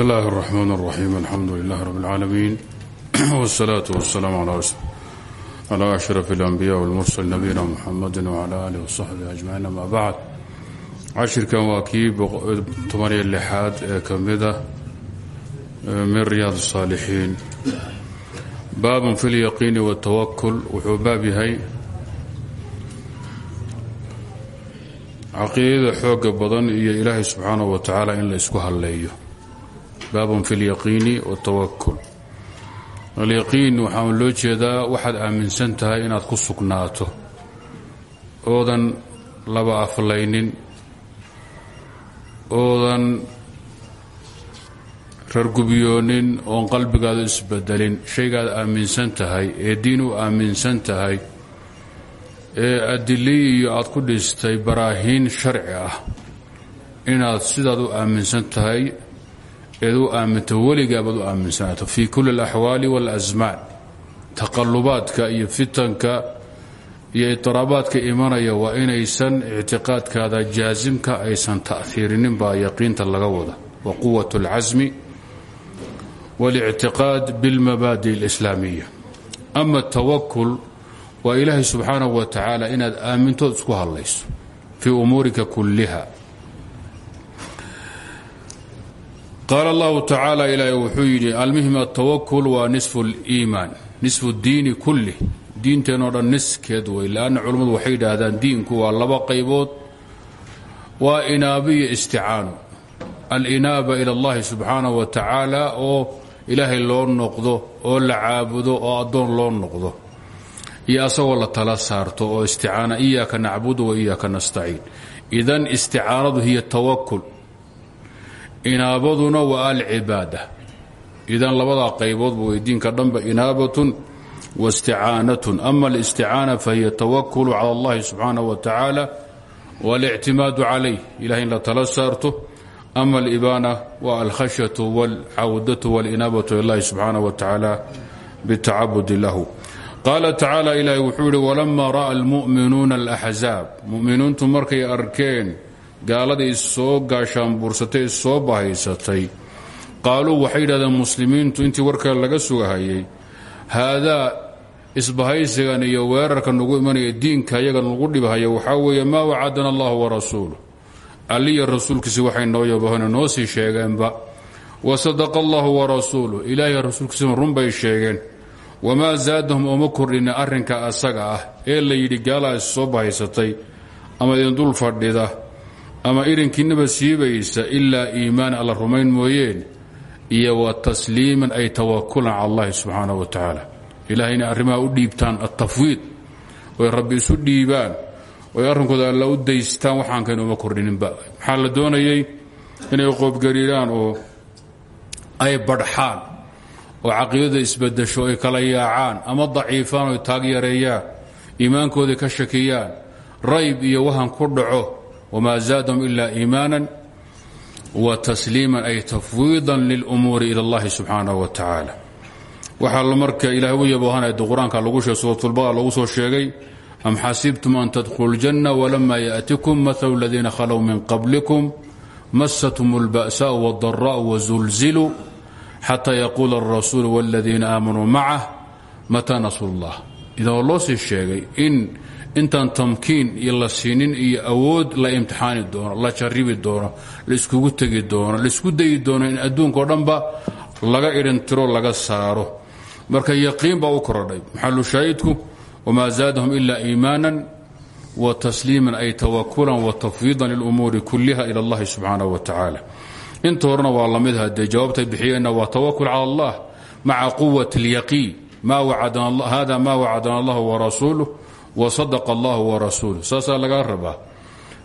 بسم الله الرحمن الرحيم الحمد لله رب العالمين والصلاة والسلام على على أشرف الأنبياء والمرسل نبينا محمد وعلى آله وصحبه أجمعين أما بعد cashirkan waa kii tobaniyo lixaad ee ka mida min riyaad الصaalixiin baabun fi اlyaqiini wالtawakul wuxuu baab yahay caqiidada xooga badan iyo ilaahay subxaanaه wa tacaala in la isku halleeyo baabun fi lyaqiini watawakul alyaqiin waxaan loo jeedaa waxaad aaminsan tahay inaad ku sugnaato. Oodan laba aflaynin oodan rargubyoonin oon qalbigaadu isbedelin. Shaygaad aaminsan tahay ee diinu aaminsan tahay ee adiliyiyo aad ku dhistay baraahiin sharci ah. Inaad sidaad u aaminsan tahay eed u aaminto weligaabaad u aaminsanaato fii kulli alaxwaali waalasmaan taqalubaadka iyo fitanka iyo itiraabaadka imanaya waa inaysan ictiqaadkaada jaasimka aysan ta'hiirinin baa yaqiinta laga wada wa quwat اlcasmi واlictiqaad biاlmabaadi اlislaamiya ama اtawakul waa ilaahay subxaanaه wa tacaala inaad aamintood isku hadlayso fii umuurika kulliha qaal allahu tacaala ilaahy wuxuu yidhi almuhim atawakul waa nisfu liimaan nisfu diini kulli. Diinteenoo dhan niskeed wey. Leanna culummadu waxay yidhaahdaan diinku waa laba qaybood. Waa inaabiyo isticaano. Alinaaba ila allahi subxaanahu wa tacaala oo ilaahay loo noqdo oo la caabudo oo addoon loo noqdo. Iyo asagoo la tala saarto oo isticaana iyaaka nacbudu wa iyaaka nastaciin. Idan isticaanadu hiya inaabaduna waa alcibaada. Idan labadaa qaybood bu diinka dhanba inaabatun waisticaanatun ama alisticaana fahiya tawakulu cala allahi subxaanah wa tacaala walictimaadu calayh. Ilahay in la tala saarto. Ama alibaana waa alkhashyatu walcawdatu walinaabatu ilahi subxaanah wa tacaala bitacabudi lahu. Qaala tacaala ilaahi wuxuu yihi walamaa ra'a almu'minuuna alaxzaab mu'miniintu markay arkeen gaaladii issoo gaashaanbuursatay issoo bahaysatay. Qaaluu waxay yidhahdeen muslimiintu intii warkaa laga sugahayay haadaa isbahaysigan iyo weerarka nagu imanaya diinka yaga nagu dhibhaya waxaa weeye maa wacadana allah warasuuluh alliya rasuulkiisi waxay noo yabahona noo sii sheegeenba. Wasadaqa allahu warasuuluh ilaahiy rasuulkiisina runbay sheegeen. Wamaa zaadahum ooma kordhina arrinka asaga ah ee la yidhi gaalaa is soo bahaysatay ama idin dul fadhida ama irinkiinaba siibaysa ilaa iimaan alla rumayn mooyeen iyo wa tasliiman ay tawakulan cala allahi subxaanaه wa tacaala. Ilahay inay arrimaha u dhiibtaan altafwiid oy rabbi isu dhiibaan oy arrinkooda alla u daystaan waxaan kayn uma kordhininba. Maxaa la doonayay? Inay qoobgariiraan oo ay badhxaan oo caqiidada isbedesho ay kala yaacaan ama daciifaan oy taag yareeyaan iimaankoodii ka shakiyaan rayb iyo wahan ku dhaco wamaa zaadahum ila iimaanan wtasliima ay tafwiida lilumuuri ila اllahi subxaanaه wa tacaala waxaa marka ilahay u yaboohanaya qur-aanka lagu sheeg suuratulbaqara lagu soo sheegay am xasibtum an tadkhulu اljanna walama yaأtikum mahalu اladiina khalow min qablikum masatum اlba'saء wاldaraء wazulziluu xata yaquula اlrasuul wاladiina aamanuu macah mata nasru اllah idoo loo sii sheegay in intaan tamkiin iyo la siinin iyo awood la imtixaani doono la jaribi doono la iskugu tegi doono la isku dayi doono in adduunkao dhanba laga idhintiro laga saaro. Marka yaqiin baa u korodhay. Maxalu shaahidku wamaa zaadahum ila iimaanan wa tasliiman ay tawakulan wa tafwiidan lilumuuri kulliha ila allahi subxaanaه wa tacaala. Inta horena waa la mid hadee jawaabtay bixiyeenna waa tawakul cala allah maca quwat اlyaqiin hada ma wacadana allah warasuuluh wasadaqa allahu warasuuluh saasaa lagaa rabaa.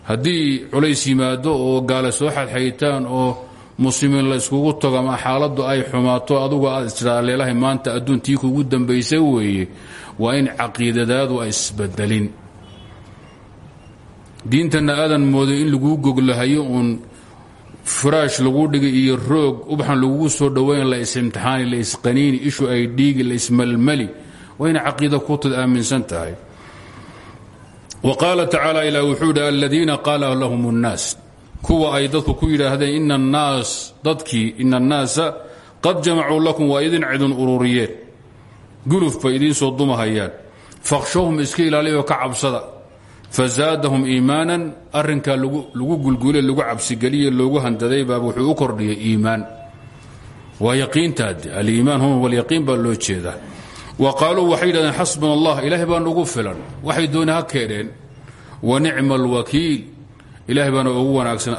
Haddii culays yimaado oo gaale soo xadxaytaan oo muslimiin la iskugu tago ama xaaladdu ay xumaato adugu aad istidhaa maanta adduuntii kugu dambaysa weeye waa in caqiidadaadu ay isbedelin. Diintana aadan mooday in laguu goglahayo uun firaash lagu dhigay iyo roog ubaxan lagugu soo dhoweyn la is-imtixaani la isqaniini ishu ay dhiigi la ismalmali waa ina caqiida kutad aaminsan tahay qaala tacaala ilah wuxuu yidhi aladiina qaala lahum اnnaas kuwa ay dadku ku yidhaahdeen ina annaas dadkii ina annaasa qad jamacuu lakum waa idin cidin ururiyeen. Guluf bay idiin soo dumahayaan. Fakhshawhum iska ilaaliyo ka cabsada. Fazaadahum iimaanan arrinkaa lagu gulgule lagu cabsigeliye loogu handaday baa wuxuu u kordhiyay iimaan. Waa yaqiintaade aliimaan hum baa loo jeedaa wa qaaluu waxay yidhahdeen xasbuna allah ilaahay baa nugu filan. Waxay dooni ha keedheen. Wa nicma alwakiil ilahay baana ugu wanaagsan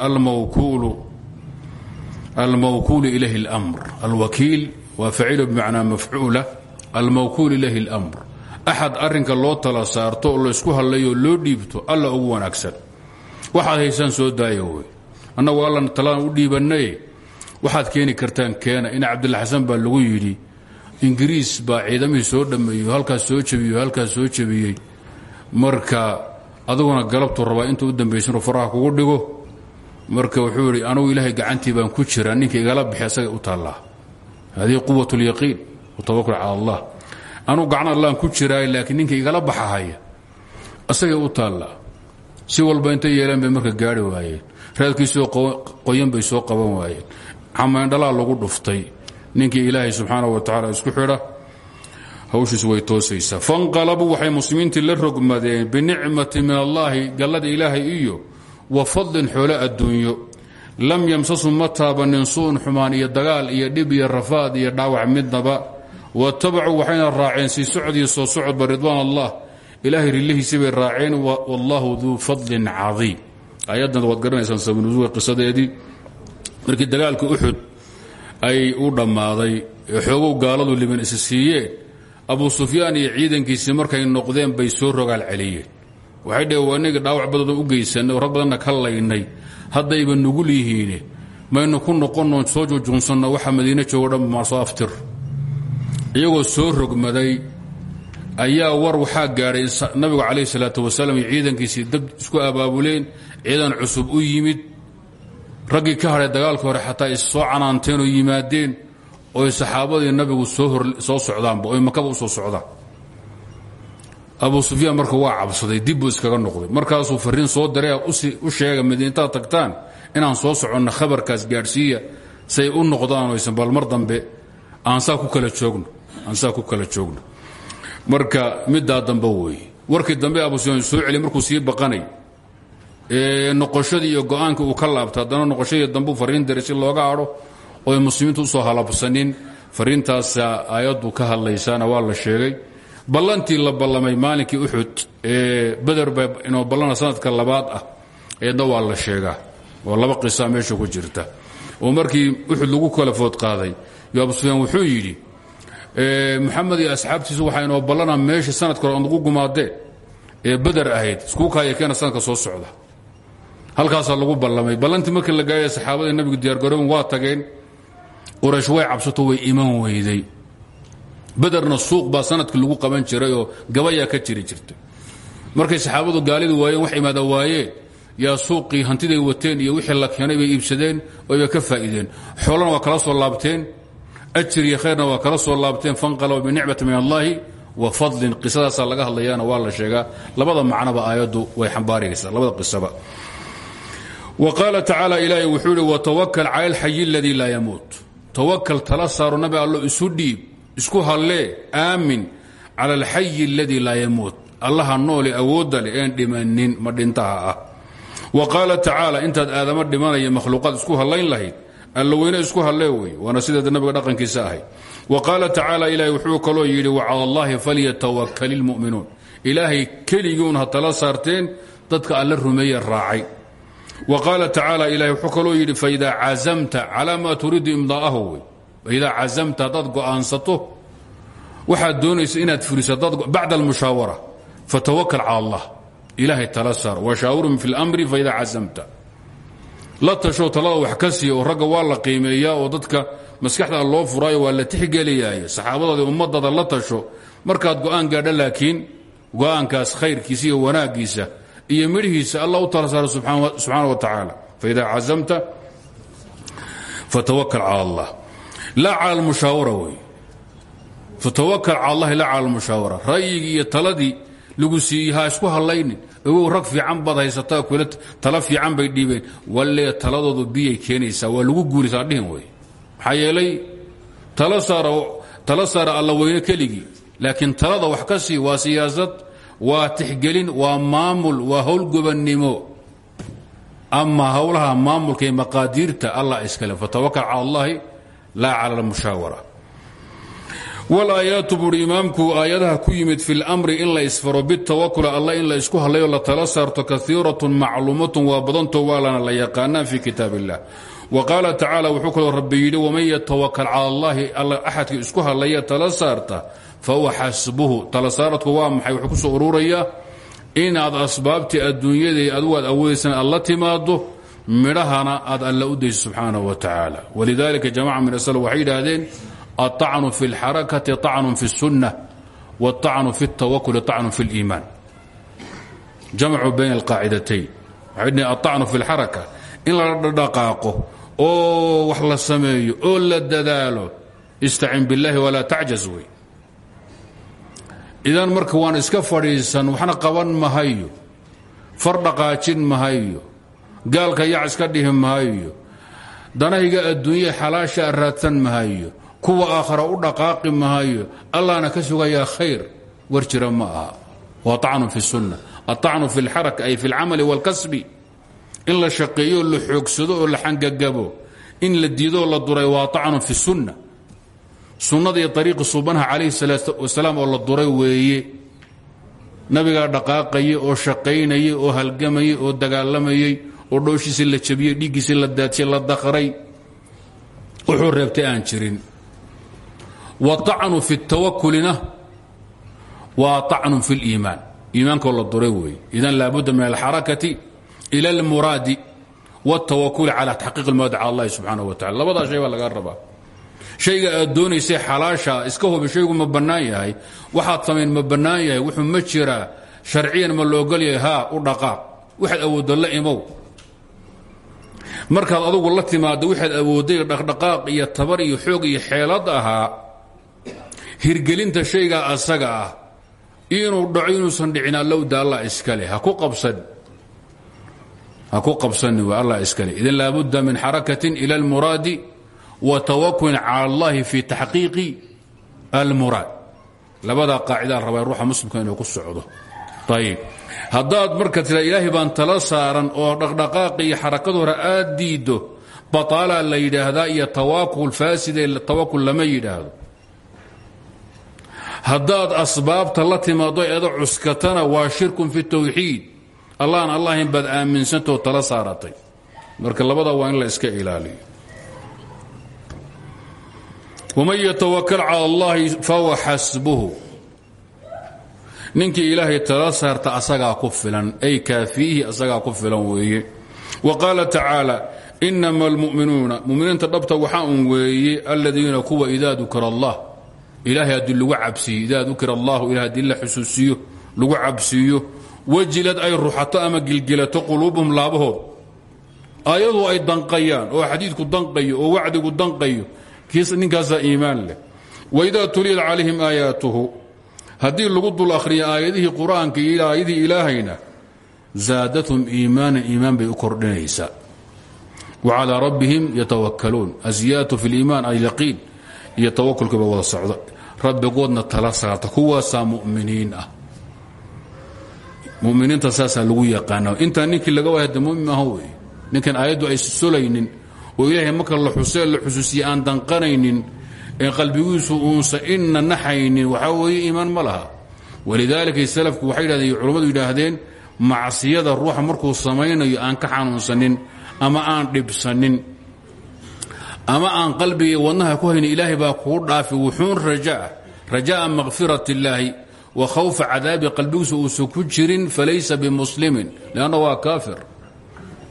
almawkuulu ilayhi اlmr alwakiil waa faciilo bimacnaa mafcuula. Almawkuul ilayhi اlmr axad arrinka loo tala saarto oo laysku hadlayo loo dhiibto alla ugu wanaagsan. Waxaad haysaan soo daaya wey. Annagu allan talaan u dhiibannaye waxaad keeni lagu yidhi ingiriis baa ciidamihii soo dhammeeyo halkaas soo jebiyo halkaas soo jebiyey. Marka aduguna galabtuu rabaa inta u dambaysa inuu faraha kugu dhigo. Marka wuxuu yidhi anugu ilaahay gacantii baan ku jiraa ninka igala bixi asagay u taallaa. Hadihi quwat اlyaqiin watawakul cala allah. Anugu gacan allaan ku jiraay laakiin ninka igala baxahaya asagay u taallaa. Si walba intay yeeleen bay marka gaari waayeen. Raadkiisoo qoyan bay soo qaban waayeen. Xamaindhalaa lagu dhuftay ninkii ilaahay subxaanaه wa tacala isku xidha hawshiis way toosaysaa fanqalabuu waxay muslimiintii la rogmadeen binicmati min allaahi gallada ilaahay iyo wa fadlin xoolo adduunyo. Lam yamsasum ma taabanin suun xumaan iyo dagaal iyo dhib iyo rafaad iyo dhaawac midnaba. Watabacuu waxayna raaceen sii iyo soo socodba ridwaan allah ilaahay rillihiisii bay raaceen wallahu duu fadlin cadiim. Ayaddan waad garanaysaan sabanusuga qisadeedii. Markii dagaalka uxud ay u dhammaaday. Xoogow gaaladu liban isa siiyeen abu sufyaan iyo ciidankiisii markay noqdeen bay soo rogaal celiyeen. Waxay dheheen waa dhaawac badan u geysanay oo rag badanna ka laynay. Haddayba nugul yihiine maynu ku noqonno soo jujuunsanno waxa madiine joogo dhan iyagoo soo rogmaday ayaa war waxaa gaadhay nabigu calayh salaatu wasalaam iyo ciidankiisii dab isku abaabuleen ciidan cusub u yimid raggii ka hadhay dagaalka hore xataa is canaanteen oo yimaadeen oy saxaabadii nabigu soo socdaanba oy makaba u soo socdaan. Abu sufyaan marka waa cabsaday dib buu iskaga noqday. Markaasuu fariin soo diray u sheega madiintaad tagtaan inaan soo soconno khabarkaas gaadhsiiya say u noqdaan oysan bal mar dambe aansaa ku kala joogno aansaa ku kala joogno. Marka middaa dambe weeye warkii dambe abu sufyaan soo celi markuu sii baqanay noqoshadii iyo go'aankii uu ka laabta haddana noqoshadii dambu fariin diray si looga hadho oy muslimiintu u soo halabsanin. Fariintaasa aayaddu ka hadlaysaana waa la sheegay. Ballantii la ballamay maalinkii uxud ee beder ba inoo ballana sanadka labaad ah eedna waa la sheegaa oo laba qisa meesha ku jirta. Oo markii uxud lagu kala food qaaday yo abu sufyaan wuxuu yidhi moxamed iyo asxaabtiisu waxaa inoo ballana meesha sanadka lagu gumaadeen ee beder ahayd iskuu kaaya keena sanadka soo socda halkaasaa lagu ballamay. Ballantii markii la gaaya saxaabadii nabigu diyaargarooben waa tageen. Quraysh way cabsato way iman weyday. Bederna suuq baa sannadkii lagu qaban jiray oo gabayaa ka jiri jirtay. Markay saxaabadu gaalidii waayeen wax imaada waayeen yaa suuqii hantiday wateen iyo wixii la keenay bay iibsadeen oyba ka faa'iideen. Xoolana waa kala soo laabteen ajir iyo khayrna waa kala soo laabteen. Fanqalaba binicmati min allaahi wa fadlin. Qisadaasaa laga hadlayaana waa la sheegaa. Labada macnoba aayaddu way xambaaraysaa labada qisaba qaala tacaala ilaahay wuxuu ihi watawakal cala alxayi aladii laa yamuut. Tawakal tala saaro nabi allo isu dhiib isku hallee aamin cala alxayi aladii laa yamuut. Allaha noole awoodda leh een dhimanin ma dhintaha ah. Wa qaala tacaala intaad aadamo dhimanaya makhluuqaad isku hallayn lahayd. Alla weyne isku hallee wey waana sideeda nabiga dhaqankiisa ahay wa qaala tacaala ilaahay wuxuu kaloo yidhi wacala allahi falyatawakal ilmu'minuun. Ilaahay keliguun ha tala saarteen dadka alla rumeeye raacay wa qaala tacaala ilahay wuxuu kaloo yidhi faidaa cazamta calaa maa turiidu imdaa'ahu wey faidaa cazamta haddaad go'aansato waxaad doonaysa inaad fuliso bacda almushaawara fatawakal cala allah ilaahay tala saar washaawirhum fi اlmri faidaa cazamta la tasho talada wax ka siiya oo ragga waa la qiimeeyaa oo dadka maskaxda loo furaayo waa la tixgeliyaaye saxaabadaada ummadaada la tasho markaad go'aan gaadha laakiin go'aankaas khayrkiisa iyo wanaaggiisa iyo midhihiisa allah u tala saaro subxaana wa tacaala. Faida cazamta fatawakal allah. Laa cala almushaawara wey. Fatawakal cala allahi laa cala almushaawara. Ra'yigii iyo lagu siiyey isku hallaynin. Ogow rag fiican baad kula tala fiican bay dhiibeen. Wallee taladoodu biyay keenaysaa waa lagu guurisaa dhihin wey. Maxaa yeelay tala saara alla weyne keligii laakiin talada wax ka sii waa siyaasad waa tixgelin waa maamul waa howlgobannimo ama howlaha maamulka iyo maqaadiirta allah iskale fatawakal cala allahi laa cala almushaawara. Walaayaatu buuri imaamku aayadaha ku yimid fi lmri in la isfaro bitawakula alla in la isku hadlayo la tala saarto kaiiratun macluumatun waa badanto waalana la yaqaanaan fi kitaab wa qaala tacaala wuxuu kaloo rabbi yidhi waman yatawakal cala allahi alla axadkii isku hadlaya tala saarta fahuwa xasbuhu tala saaradku waa maxay wuxuu kusoo ururayaa inaad asbaabtii adduunyadii adugu aad awoodaysan aad la timaado midhahana aad alla u dayso subxaanahu wa tacaala walidalika jamaca min asl waxay yidhaahdeen aلطacnu fi اlxarakati طacnu fi الsunة wالطacnu fi الtawakuli طacnu fi اliimaan jamcu bayn اlqaacidatayn waxay dhheen aلطacnu fi اlxaraka in la dhaqaaqo oo wax la sameeyo oo la dadaalo istacin biاllahi walaa tacjaz wey idan marka waan iska fadhiisan waxna qaban mahayo. Far dhaqaajin mahayo. Gaalka yac iska dhihi mahayo. Danayga adduunya xalaasha raadsan mahayo. Kuwa aakhara u dhaqaaqi mahayo. Allahna ka sugayaa khayr. War jira ma aha. Wa acnu fi sunna. Aacnu fi lxaraka ay fi lcamali wاlkasbi in la shaqeeyo la xoogsado oo la xangagabo. In la diidoo la duray waa acnu fi sunna sunnada iyo ariiqi suubanaha calayhi salaatu wasalaam oo la duray weeye nabigaa dhaqaaqayay oo shaqaynayay oo halgamayay oo dagaalamayey oo dhooshiisii la jabiyey dhiiggiisii la daadiyey la daqray wuxuu reebtay aan jirin waacnu fi tawakulina waa acnun fi اliimaan iimaankoo la duray weeye idan laabudda min alxarakati ila اlmuraadi wاtawakuli cala taxqiiq اlmuraadi cala اllahi subxaanaه wa tacala labadaa shay baa laga rabaa shayga aad doonaysay xalaasha iska hubi ma bannaan yahay. Waxaad samayn ma bannaan yahay. Wuxuu ma jiraa sharciyan ma la ogol yahay haa u dhaqaaq waxaad awooddo la imow. Markaad adugu la timaaddo waxaad awoodday dhaqdhaqaaq iyo tabar iyo xoog iyo xeelad ahaa hirgelinta shaygaa asaga ah. Inuu dhaco inuusan dhicin allowda allah iskale ha ku qabsan. Ha ku qabsani waa allah iskale idan laabudda min xarakatin ila almuraadi wa tawakulin cala allahi fi taxqiiqi almuraad. Labadaa qaacidaa rabaa ruuxa muslimka inuu ku socdo. Ayib haddaad marka tira ilaahay baan tala saaran oo dhaqdhaqaaqi iyo xarakadu hore aad diiddo bataalaa la yidhaahdaa iyo tawaakul faaside tawakul lama yidhaahdo. Haddaad asbaabta la timaado eeda cuskatana waa shirkun fi tawxiid. Allahan allahin baad aaminsantao tala saaratay. Marka labada waa in la iska waman yatawakal cala allahi fahuwa xasbuhu ninkii ilaahay tala saarta asagaa ku filan ay kaafiihi asagaa ku filan weeye wa qaala tacaala inama almu'minuuna muminiinta dhabta waxaa un weeye aladiina kuwa idaa dukira allah ilaahay haddii lagu cabsiiyo idaa dukira allahu ilah haddii la xusuusiyo lagu cabsiiyo ay ay danqayaan oo xadiidku danqayo oo wacdigu danqayo ninkaasaa iimaan leh. Waidaa tuliyat calayhim aayaatuhu. Haddii lagu dul akhriya aayadihii qur'aanka iyo aayadii ilaahayna zaadathum iimaanan iimaan bay u kordhinaysaa wa calaa rabbihim yatawakkaluun. Asiyaatu fi liimaan alyaqiin iyo tawakulkaba wada socda. Rabbigoodna tala saarta. Kuwaasaa muminiin ah. Muminiinta lagu yaqaana intaa ninkii laga waaya de mumin aha wey aayaddu ay solaynin oo ilaahay marka la xusee la xusuusiye aan danqanaynin ee qalbigiisu uunsa inna naxaynin waxaa weeye iimaan ma laha. Walidaalika salafku waxay yidhahdeen culammadu yidhaahdeen macsiyada ruuxa markuu samaynayo aan ka xanuunsanin ama aan dhibsanin ama aan qalbiga wadnaha ku haynin ilaahay baa kuu dhaafi wuxuun rajaa rajaa'a makfirat illaahi wa khawfa cadaabi qalbigiisu uusan ku jirin falaysa bimuslimin leanna waa kaafir.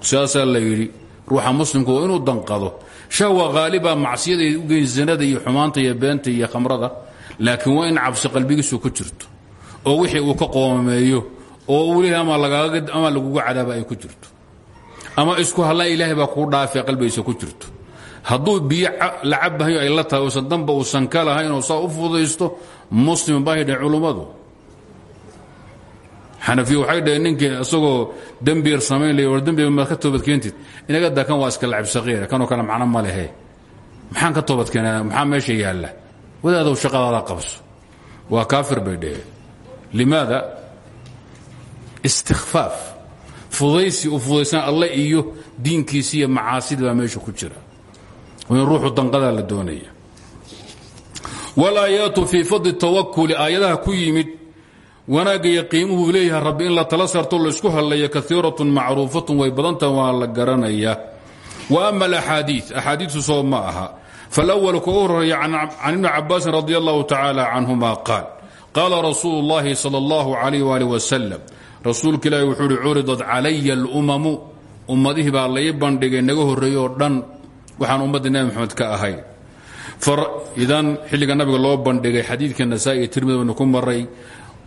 Sidaasaa la yidhi ruuxa muslimku waa inuu danqado. Shahwa haaliba macsiyaday u geyn zinada iyo xumaanta iyo beenta iyo khamrada laakiin waa in cabsi qalbigiisu ku jirto oo wixii uu ka qoomameeyo oo leeyahay ama laguga cadaaba ay ku jirto. Ama isku hallaan ilaahay baa kuu dhaafe qalbigiisa ku jirto. Hadduu biyo la cabahayo ay la tahay uusan damba uusan ka lahayn oo saa u fudaysto muslim baa hidhan culummadu xanafiya waxay dhaheen ninkii isagoo dembiyar samayn lay war dembiga maad ka toobadkeentid inaga daa kan waa iska lacib saqiira kanoo kale macno ma lehe. Maxaan ka toobadkeenaa maxaa meesha yaalla? Wadaadow shaqadaada qabso. Waa kaafir bay dhaheen. Limaada? Istikfaaf. Fudaysi u fudaysaan alle iyo diinkiisi iyo macaasida baa meesha ku jira. In ruuxu danqadaa la doonaya. Walaayaatu fii fadli tawakuli aayadaha ku yimid wanaagga iyo qiimuhu leeyahay rabbi in la tala saarto laysku hadlaya kaiiratun macruufatun way badantaha waa la garanaya wa ama alaxaadii axaadiitu soo ma aha falأwal ka u horeeya can ibni cabaasin radi allahu tacaala canhuma qaal qaala rasuulu اllahi salى اllahu alayh ali wasalam rasuulka ilaahi wuxuu uhi curidat calaya اlumamu ummadihii baa lai bandhigay naga horreeye oo dhan waxaan ummadda nebi moxamed ka ahayn idan xilliga nabiga loo bandhigay xadiidka nasaa-i iyo tirmidi baynu ku maray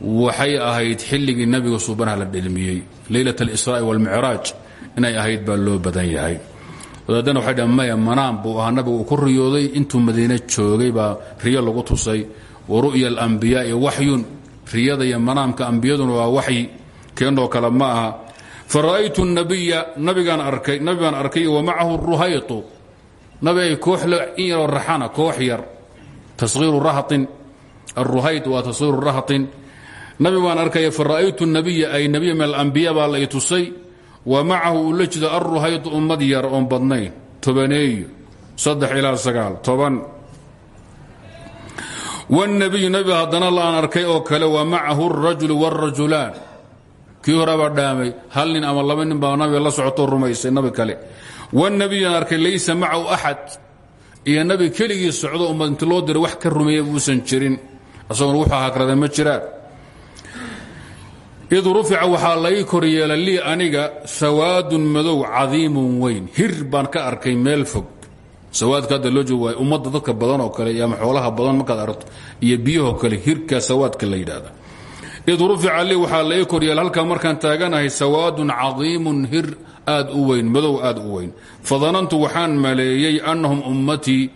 waxay ahayd xilligii nabiga suubanaha la dhelmiyey leylat اlisraa'i wاlmicraaj inay ahayd baa loo badan yahay. Wadaadana waxay dhaheen maya manaan buu ahaa nabiga uu ku riyooday intuu madiine joogay baa riyo lagu tusay. Wa ru'ya alambiyaai waxyun riyada iyo manaamka ambiyaduna waa waxyi. Keenoo kale ma aha fara'aytu nabiya nabigaan arkay nabi baan arkay wa macahu ruhaytu nabi ay koox in yaroo raxana koox yar. Tashiiru rahatin. Aruhayt waa tashiiru nabi baan arkaya fara'aytu nabiya ay nabiya min alambiya baa la i tusay wa macahu uu la jido aruhaytu ummad yar oon badnayn tobaneeyo saddex ilaa sagaal toban wاnabiyu nabi haddana laan arkay oo kale wa macahu اrajulu wاrajulaan kii horebaa dhaamay hal nin ama laba nin baa nabiga la socotoo rumaysay nabi kale wاnabiyaan arkay laysa macahu axad iyo nabi keligii socdo ummad inti loo diray wax ka rumeeya uusan jirin asaguna wuxuu hagrada ma jiraan id rufica waxaa lai kor yeela lii aniga sawaadun madow cadiimun weyn. Hir baan ka arkay meel fog. Sawaadka hadda loo jeeg waay dadka badan oo kale ama xoolaha badan markaad aragto iyo biyahoo kale hirka sawaadka la yidhaahda id rufica lii waxaa lai kor yeela halkaa markaan taaganahay sawaadun cadiimun hir aad u weyn madow aad fadanantu waxaan maleeyey annahum ummatii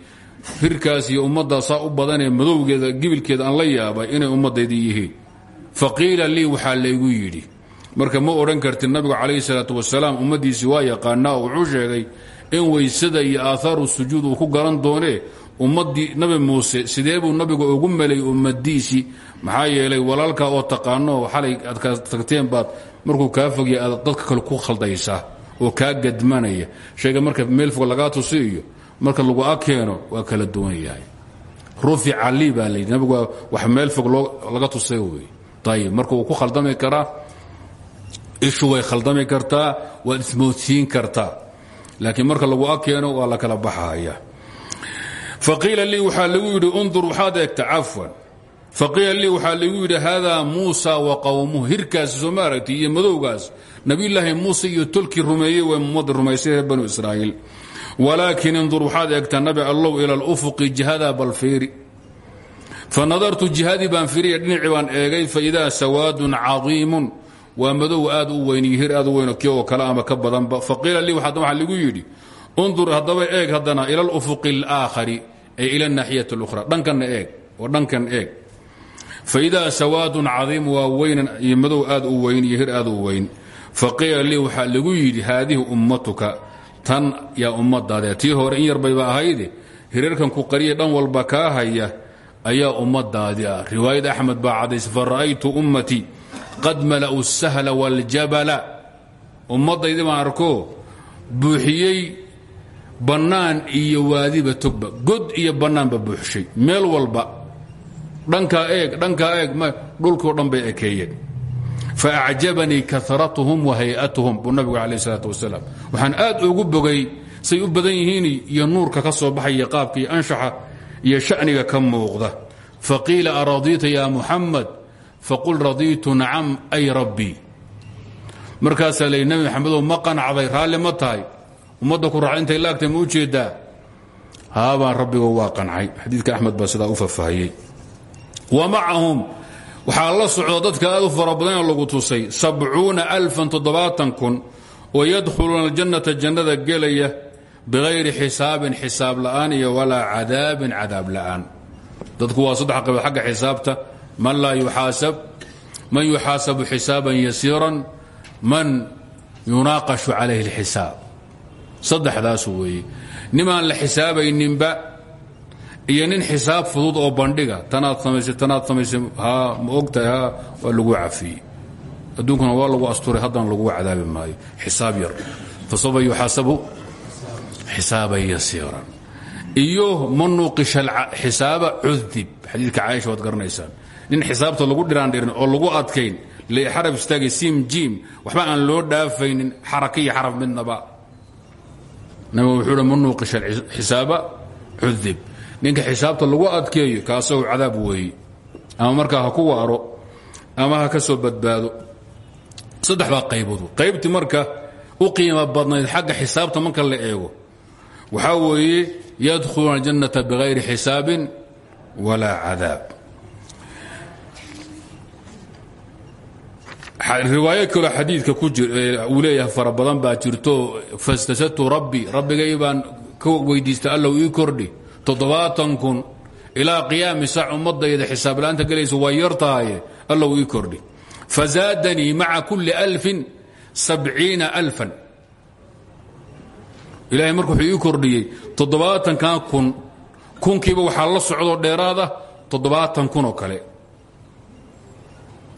hirkaas iyo ummaddaasaa u badanee madowgeeda gibilkeeda aan la yaabay inay ummaddaydii yihiin faqiila lii waxaa laygu yidhi marka ma odhan kartid nabigu calayhi salaatu wasalaam ummaddiisii waa yaqaanaa wuxuu sheegay in weysada iyo aahaaru sujuud uu ku garan doonee ummaddii nabi muuse sidee buu nabigu ugu melay ummadiisii maxaa yeelay walaalkaa oo taqaano xalay aad tagteen baad markuu kaa fogya dadka kale ku khaldaysaa oo kaa gadmanaya. Shayga marka meel fog lagaa tusi marka lagu akeeno waa kala duwan yahay. Rufica lii baa layidhi nabigu wax meel fog laga tusay ayib marka wuu ku khaldami karaa ishu way khaldami kartaa waad ismoodsiin kartaa laakiin marka lagu akeeno waa la kala baxaya faqiila lii waxaa lagu yidhi undur waxaad eegta cafwan faqiila lii waxaa lagu yidhi haadaa muusa wa qowmuhu hirkaasi soo ma aragti iyo madowgaas nabiyulaahi muuse iyo tolkii rumeeyey way ummadda rumaysay banu israa'iil walaakin indur waxaad eegtaa nabi allow ila alufuqi jihada balfiiri fanadartu jihadii baan firiya dhinacii baan eegay faidaa sawaadun cadiimun waa madow aad u weyn iyo hir aad u weyn kii oo kale ama ka badanba faqiila lii waxaa ligu yidhi undur haddaba eeg haddana ila alufuqi alaakhari ay ila anaaxiyati اlukhra dhankanna eeg oo dhankan eeg faidaa sawaadun cadiim waa weynan iyo madow aad u weyn iyo hir aad u weyn faqiila lii waxaa lagu yidhi ku qariya walba kaa haya ayaa ummadaadii ah riwaayad axmed baa cadaysa fara'aytu ummatii qad mala'u sahla waاljabala ummaddaydii baan arko buuxiyey bannaan iyo waadiba togba god iyo bannaanba buuxshay meel walba dhankaa eeg dhankaa eeg dhulkii o dhan bay ekeeyeen. Faacjabanii karatuhum wa hay'atuhum buu nabigu calayh isalaat wasalaam. Waxaan aad ugu bogay say u badan yihiin iyo nuurka ka soo baxaya qaabka iyo anshaxa iyo shaniga ka muuqda. Faqiila aradiita ya muxamed faqul radiitu nacam ay rabbii markaasaa layihi nabi maxamedow ma qanacday raalli ma tahay. Ummadda ku raaca intay laagtay ma u jeedaa. Haabaan rabbigo waa qancay xadiidka axmed u fafahayey wa macahum waxaa la socda dadka aad u fara lagu tusay sabcuuna alfan toddobaatan kun oo yadkhuluuna aljannata jannada gelaya bihayri xisaabin xisaab la'aan iyo walaa cadaabin cadaab la'aan dadku waa saddex qaybood xagga xisaabta man laa yuxaasab man yuxaasabu xisaaban yasiiran man yunaaqashu calayhi اlxisaab saddexdaas weeye nimaan la xisaabayninba iyo nin xisaab fudud oo bandhiga tanaad samaysay tanaad samaysay haa ma ogtahay haa waa lagu cafiyey adduunkuna waa lagu asturay haddana lagu cadaabi maayo xisaab yar fasawfa yuxaasabu xisaaban yasiiran iyo man nuuqisha xisaaba cudib xadiidka caaisha waad garanaysaan. Nin xisaabta lagu dhiraandhirin oo lagu adkayn xaraf istaagay sim jiim waxba aan loo dhaafaynin xaraka iyo xaraf midnaba. Nabigu wuxuu man nuuqisha xisaaba cudib ninka xisaabta lagu adkeeyo kaasagu cadaab weeye ama markaa ha ku waaro ama ha ka soo badbaado. Saddex baa qaybood qaybtii marka u qiimo badnayd xagga xisaabta marka eego waxaa weeye yadkhuluuna aljannata bغayri xisaabin walaa cadaab. Riwaayo kaloo xadiidka uu leeyahay fara badan baa jirto fastasadtu rabbi. Rabbigay baan ka weydiistay allow ii kordhi toddobaatan kun ilaa qiyaami saac ummadayda xisaab la'aanta gelaysa waa yar tahaye allow ii kordhi. Fazaadanii maca kulli alfin sabciina alfan ilaahay marka wuxuu ii kordhiyey toddobaatankan kun kunkiiba waxaa la socdoo dheeraada toddobaatan kun oo kale.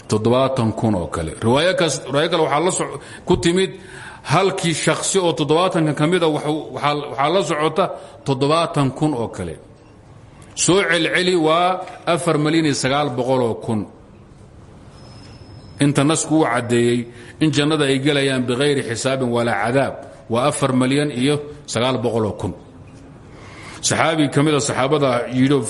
Toddobaatan kun oo kale. Riwaayo kale waxaa la ku timid halkii shaksi oo toddobaatanka ka mida waxaa la socota toddobaatan kun oo kale. Soo celceli waa afar malyan iyo sagaal boqoloo kun. Inta nasku uu caddeeyey in jannada ay gelayaan bikayri xisaabin walaa cadaab waa afar malyan iyo sagaal boqoloo kun. Saxaabi ka mida saxaabada yidhi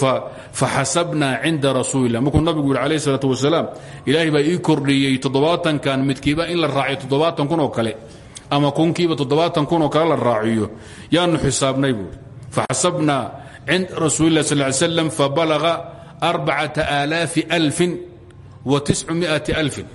faxasabnaa cinda rasuulilah markuu nabigu yidhi alayh salaatu wasalaam ilaahay baa ii kordhiyey toddobaatankan in la raaciyo toddobaatan kun oo kale ama kunkiiba toddobaatan kun oo kale la raaciyo. Yaanu xisaabnay buuri faxasabnaa cinda rasuulilah sal ly slam fabalaga arbacata aalaafi alfin wa tiscumiati alfin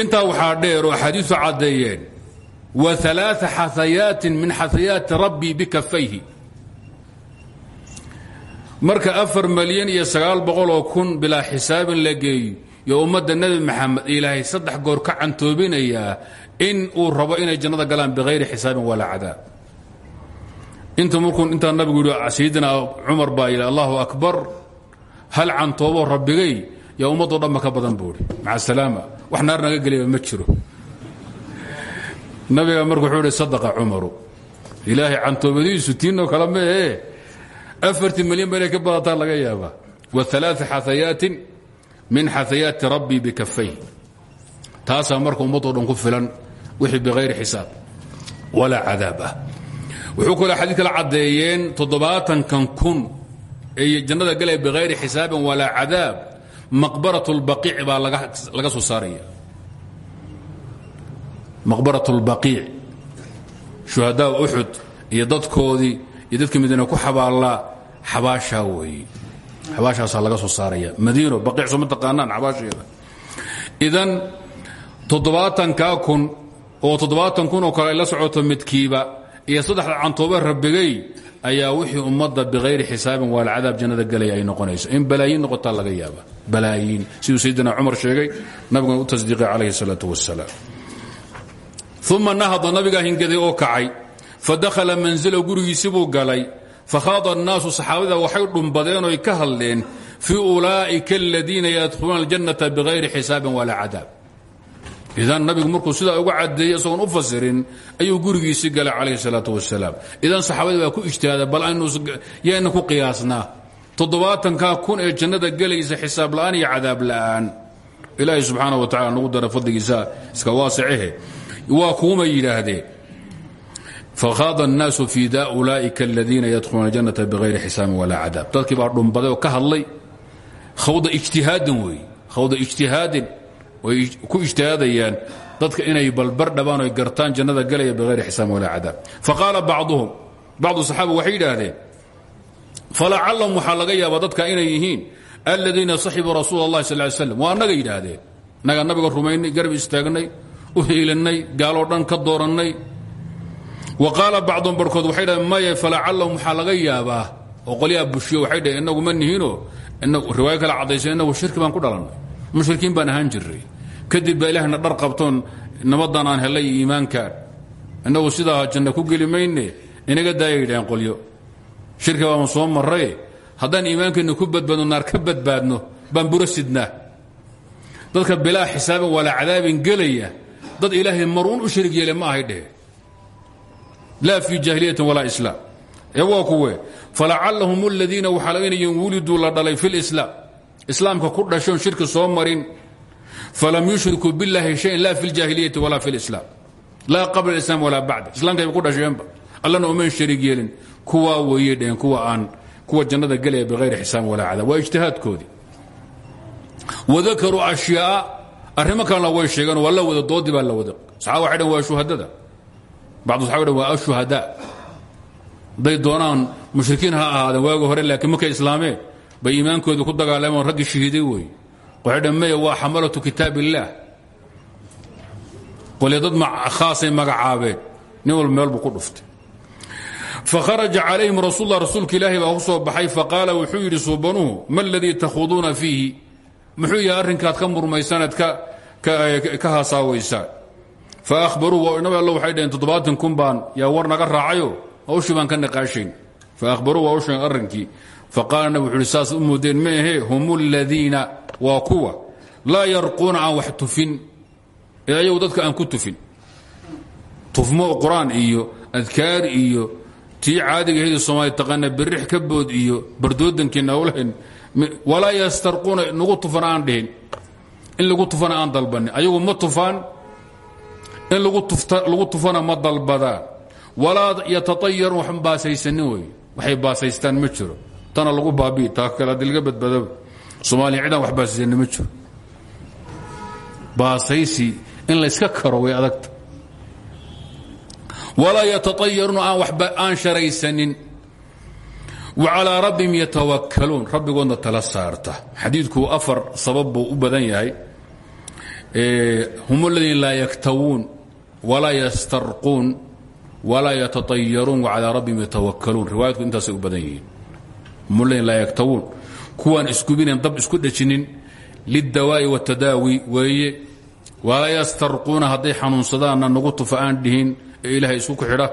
intaa waxaa dheer oo axaadiisu caddeeyeen wa aaaa xahayaatin min xahayaati rabbii bikafayhi marka afar malyan iyo sagaal boqoloo kun bilaa xisaabin la geeyo yo ummadda nebi maxamed ilaahay saddex goor ka cantoobinayaa in uu rabo inay jannada galaan bikayri xisaabin walaa cadaab. Inta markuu intaa nabigu yidhi sayidina cumar baa yidhi allahu akbar hal cantoobo rabbigay yaa ummadoo dhanba ka badan buuhi maca salaama wax naar naga ma jiro. Nabiga marka wuxuu ihi sadaqa cumaru ilaahay cantoobadiisu tiinoo kale maahee afartii malyan ba inay ka badataa laga yaabaa. Wa alaa xahayaatin min xahayaati rabbii bikafay taasaa marka ummadoo dhan ku filan wixii bikayri xisaab. Walaa cadaab ah wuxuu kaloo xadiid kala caddeeyeen toddobaatankan kun ee jannada galaya bikayri xisaabin walaa cadaab maqbarat اlbaqiic baa laga soo saaraya. Maqbarat اlbaqiic shuhadaa uxud iyo dadkoodii iyo dadka madiina ku xabaallaa xabaashaa weeye xabaashaasaa laga soo saaraya. Madiino baqiic soo ma taqaanaan xabaasheeda? Idan toddobaatankaa kun oo toddobaatan kun oo kale la socoto midkiiba iyo saddexda cantoobe rabbigay ayaa wixii ummadda bikayri xisaabin waalcadaab jannada gelaya ay noqonayso. In balaayiin noqotaa laga yaaba balaayiin. Siduu sayidina cumar sheegay nabiguna u tasdiiqay calayhi salaatu wasalaam uma nahada nabigaa hingaday oo kacay. Fadakhala manzilahu gurigiisibuu galay fakhaada annaasu saxaabada waxay dhumbadeen oy ka hadleen fii ulaa'ika aladiina yadkhuluuna aljannata bikayri xisaabin walaa cadaab idan nabigu markuu sidaa uga cadeeyey isagoon u fasirin ayuu gurigiisii galay calayhi salaatu wasalaam idan saxaabadii baa ku ijtihaada bal aynu yayna ku qiyaasnaa toddobaatankaa kun ee jannada gelaysa xisaab la'aan iyo cadaab la'aan ilaahay subxaana wa tacala nagu dara fadligiisa iska waasicehe waa kuuma yidhaahdeen fakhaada annaasu fii da ulaa'ika aladiina yadkhuluuna aljannata bikayri xisaabin walaa cadaab dadkii baa dhumbaday oo ka hadlay khawda ijtihaadin weeye khawda ijtihaadin way ku ijtihaadayaan dadka inay balbar dhabaan oy gartaan jannada galaya bihayri xisaab walaa cadaab faqaala bacduhum bacdu saxaaba waxay yidhaahdeen falacallahum waxaa laga yaabaa dadka inay yihiin aladiina saxibuu rasuul اllahi sal ly slam waa annaga yidhaahdeen innagaa nabiga rumaynay garab istaagnay u hiilannay gaaloo dhan ka doorannay qaala bacdum barhkood waxay dhaheen maya falacallahum waxaa laga yaabaa oo qolyaha bushiyo waxay dhaheen inagu ma nihiinoo riwaayo kale caddaysa inagu shirki baan ku dhalannay mushrikiin baan ahaan jirray kadib baa ilaahna dhar qabtoon nabadan aan helay iyo iimaankaan innagu sidaa janna ku geli inaga daaya yidhaheen shirki baama soo marray haddaan iimaankeenna ku badbaadno naar ka badbaadno baan buro dadka bilaa xisaabin walaa cadaabin gelaya dad ilaahay maruun u sharig yeele ma ahay dhehe laa fii jaahiliyati walaa islaam ee waa kuwe falacallahum aladiina waxaalaynayen wuliduu la dhalay fi lislaam islaamka ku dhashoon shirki soo marin. Falam yushrikuu billahi shayan laa fi ljaahiliyati walaa fi lislaam laa qabla islam walaa bacda. Islaamkayba ku dhasheenba allana uman shariig yeelin. Kuwaa weeyey dheheen kuwa aan kuwa jannada gelaya biayri xisaab walaa cadaab. Waa ijtihaadkoodii. Wadakaruu ashyaaa arrimo kalena way sheegeen waa la wada doodii baa la wada saxaaba waxay dhen waa shuhadada bacdu saxaba dhan waa ashuhadaa hadday doonaan mushrikiin ha ahaadeen waagi hore laakiin markay islaameen bay iimaankoodii ku dagaalamaan raggii shahiiday wey waxay dhan waa xamalatu kitaab illaah qolya dad khaasay magacaabeen nin meel buu ku dhuftay fakharaja calayhim rasuullah rasuulka ilaahi baa ku soo baxay faqaala wuxuu yidhi suubanuhu ma aladii takhuduuna fiihi muxuu yahay arrinkaad ka murmaysanaad ka hasaawaysaan faahbaruu nabi all waxay dhaheen toddobaatan kun baan yaa war naga raacayo hawshii baan ka niqaashayn faahbaruu waa u sheegen arrinkii faqaala nabig wuxu uhi saas ma ahee hum aladiina waa kuwa laa yarquuna aan tufin ee dadka aan ku tufin tufmo qur'aan iyo adkaar iyo tii caadiga hedi soomaali taqaana birix ka iyo bardoodankiina hawlahayn walaa yastarquuna nagu tufana aan dhihin in lagu tufana aan dalbanin ayagu ma tufaan in lagu tufana ma dalbadaan walaa yatatayaruun wax baasaysanin wey. Waxay baasaystaan ma jiro. Tana lagu baabii taa kale haddii laga badbaadaba soomaaliya cidaan wax baasaysanin ma jiro. Baasaysi in layska karo way adagta. Walaa yatatayaruuna aan aan sharaysanin. Wacalaa rabbihim yatawakkaluun. Rabbigoodna tala saarta. Xadiidku afar sabab buu u badan yahay. Hum aladiina laa yaktawuun walaa yastarquun walaa yatatayaruun wacalaa rabbihim yatawakkaluun. Riwaayadku intaasay u badan yihiin. Aladiina laa yaktawuun kuwaan isgubinayn dab isku dhejinin lidawaa'i waatadaawi weeye. Walaa yastarquuna hadday xanuunsadaanna nagu tufa aan dhihin ee ilaahay isku ku xidha.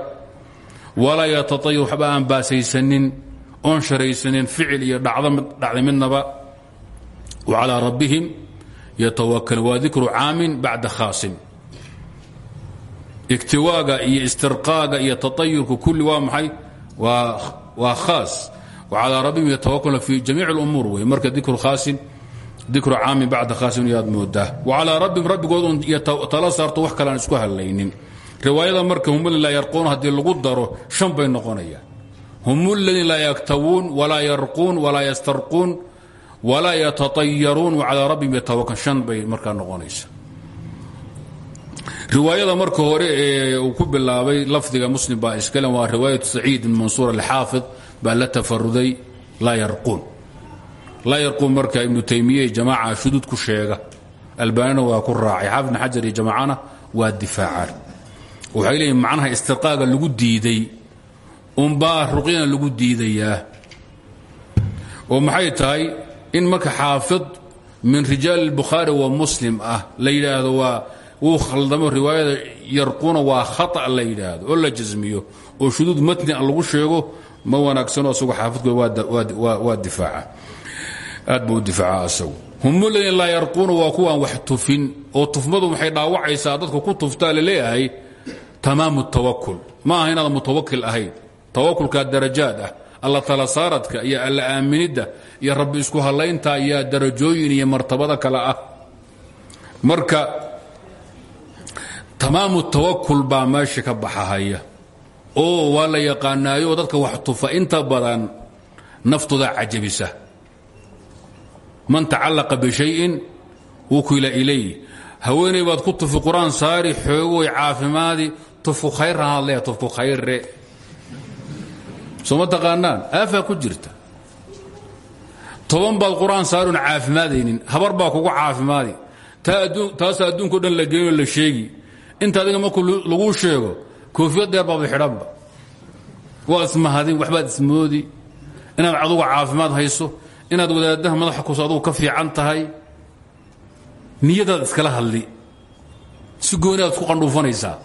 Walaa yatatayar waxba aan baasaysanin oon sharaysanin ficil iyo dhacda midnaba. Wacalaa rabbihim yatawakal waa dikru caamin bacda khaasin igtiwaaga iyo istirqaaga iyo tatayurku kulli waa maxay? Waa khaas. Wacalaa rabbihim yatawakaluna fi jamiic اlumuur wey. Marka dikru khaasin dikru caamin bacda khaasin yaad moodaa. Wacalaa rabbihim rabbigoodun tala saarto wax kalean isku hadlaynin riwaayada marka hum laa yarquun lagu daro shan bay noqonayaan. Hum ladiin laa yaktawuun walaa yarquun walaa yastarquun walaa yatatayaruun wacalaa rabbihim yatawakal shan bay markaa noqonaysa riwaayada marka hore ee uu ku bilaabay lafdiga muslim baa iskale waa riwaayatu saciid bin mansuur alxaafid baa la tafaruday laa yarquun. Laa yarquun marka ibnu taymiye jamaaca shuduud ku sheega. Albaanina waa ku raacay. Xaafid bn xajar waa difaacaan. Waxay leeyihiin macnaha istirqaaga lagu diiday unbaa ruqyana lagu diidayaa. Oo maxay tahay in marka xaafid min rijaal اlbukhaari wa muslim ah la waa wuu khaldamo riwaayada yarquuna waa khata la yidhaahdo oo la jasmiyo oo shuduud matni lagu sheego ma wanaagsano asagoo xaafidkooda waa difaaca. Aad buu u difaaca asagu. Hum ladin laa yarquuna waa kuwaan wax tufin oo tufmadu waxay dhaawacaysaa dadka ku tuftaa la leeyahay tamaamu tawakul ma aha inaad mutawakil ahayn tawakulkaa darajaad ah alla tala saaradka iyo alla aaminidda iyo rabbi isku hallaynta iyo darajooyin iyo martabada kale ah. Marka tamaamu tawakul baa meesha ka baxahaya oo waa la yaqaanaayo dadka wax tufa inta badan naftooda cajabisa. Man tacallaqa bishayin wukila ilayh haweeney baad ku tufi qur'aan saari xoogoy caafimaadi tufku khayrrahaad leeya tufku khayre soo ma taqaanaan? Aafaa ku jirta. Toban baad qur'aan saarun caafimaadaynin habar baa kugu caafimaadi. Taasa adduunko dhan la geeyo la sheegi inta adiga markuu laguu sheego koofiyad dheer baaba xidhanba waad ismahadin waxbaad ismoodi. Inaad aduga caafimaad hayso inaad wadaadaha madaxa kus adugu ka fiican tahay niyadaad iskala hadli. Si gooni aad isku qandhuufanaysaa.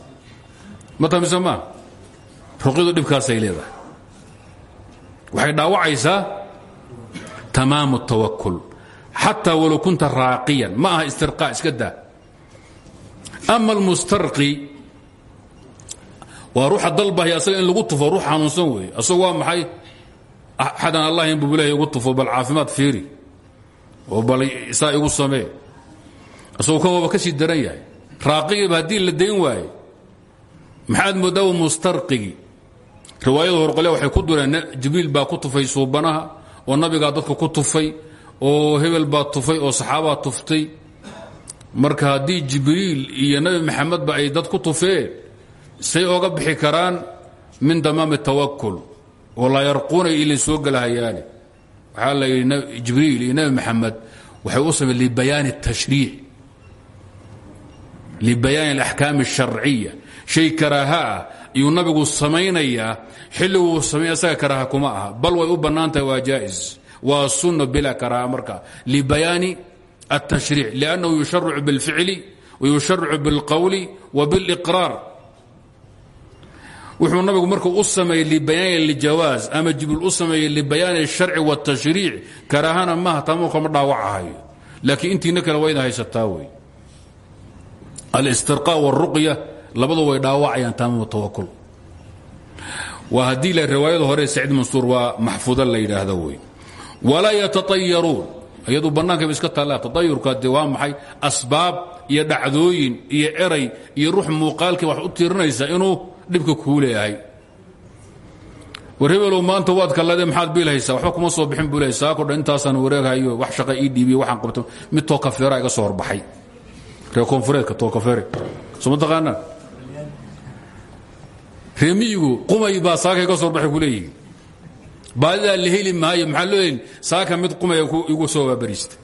Ma tamise maa ruqyadu dhibkaasay leedahay. Waxay dhaawacaysaa tamaamu tawakul xataa walow kunta raaqiyan ma aha istirqaa iska daa ama almustarqi waa ruuxa dalbahaya asaga in lagu tufo ruux xanuunsan weeye. Asagu maxay? Axadan allah in buu ilahay tufo bal caafimaad fiiri. Oo bal isaa igu samee. Asagoo ka sii daran yahay. Raaqigiiba haddii la dayn waaye maxaad moodaa u mustarqigi? Riwaayada waxay ku dureen jibriil baa ku tufay suubanaha oo nabigaa dadka ku tufay oo hebel baa tufay oo saxaabaa tuftay marka haddii jibriil iyo nabi maxamedba ay dad ku tufeen say oga bixi karaan min damaami tawakul oo laa ilay soo gelahayaane waxaa la yidhi jibriil iyo nabi maxamed waxay u samey libayaani tashriic libayaani alaxkaam alsharciya shay karaaha ah iyuu nabigu samaynayaa xilliguu samay asaga karaaha kuma aha. Bal way u bannaan tahay waa jaa'is waa sunna bilaa karaaha marka. Libayaani التشhريع لأنه يشرع بالفعل ويشرع بالqول وبالإقرار wuxuu nabigu markuu u sameeyey لبyaan الجawاaز ama jibril u sameeyey لبyaan الشharci والتشhريiع karaahana maha tamuukama dhaawacahayo laakiin intiina kale waa ina haysataa wey الاsتirقاء والرuqية labadu way dhaawacayaan tamaam التawakل waa haddii la riwaayada hore سacيid mansuur waa maxfuuda la yidhaahdo wey وlaa yتطayaruun iyadu bannaankayba iska taallaa tadayurka de maxay? Asbaab iyo dhacdooyin iyo eray iyo ruux muuqaalkii wax u tiirinaysa inuu dhibka kuu leeyahay. War maanta waad kalladee maxaad biilhaysaa waxba kuma soo bixin buu lehay saako dhan wax shaqa ii dhiibiyo waxaan qabto. Mid tookafeera iga soo horbaxay. Reer koonfureedka tookafeere soo ma taqaanaa reemiyigu qumay baa saaka iga soo horbaxay ku leeyihi baadidaa la heli maayo maxaa loo saaka mid qumaya igu soo waabariista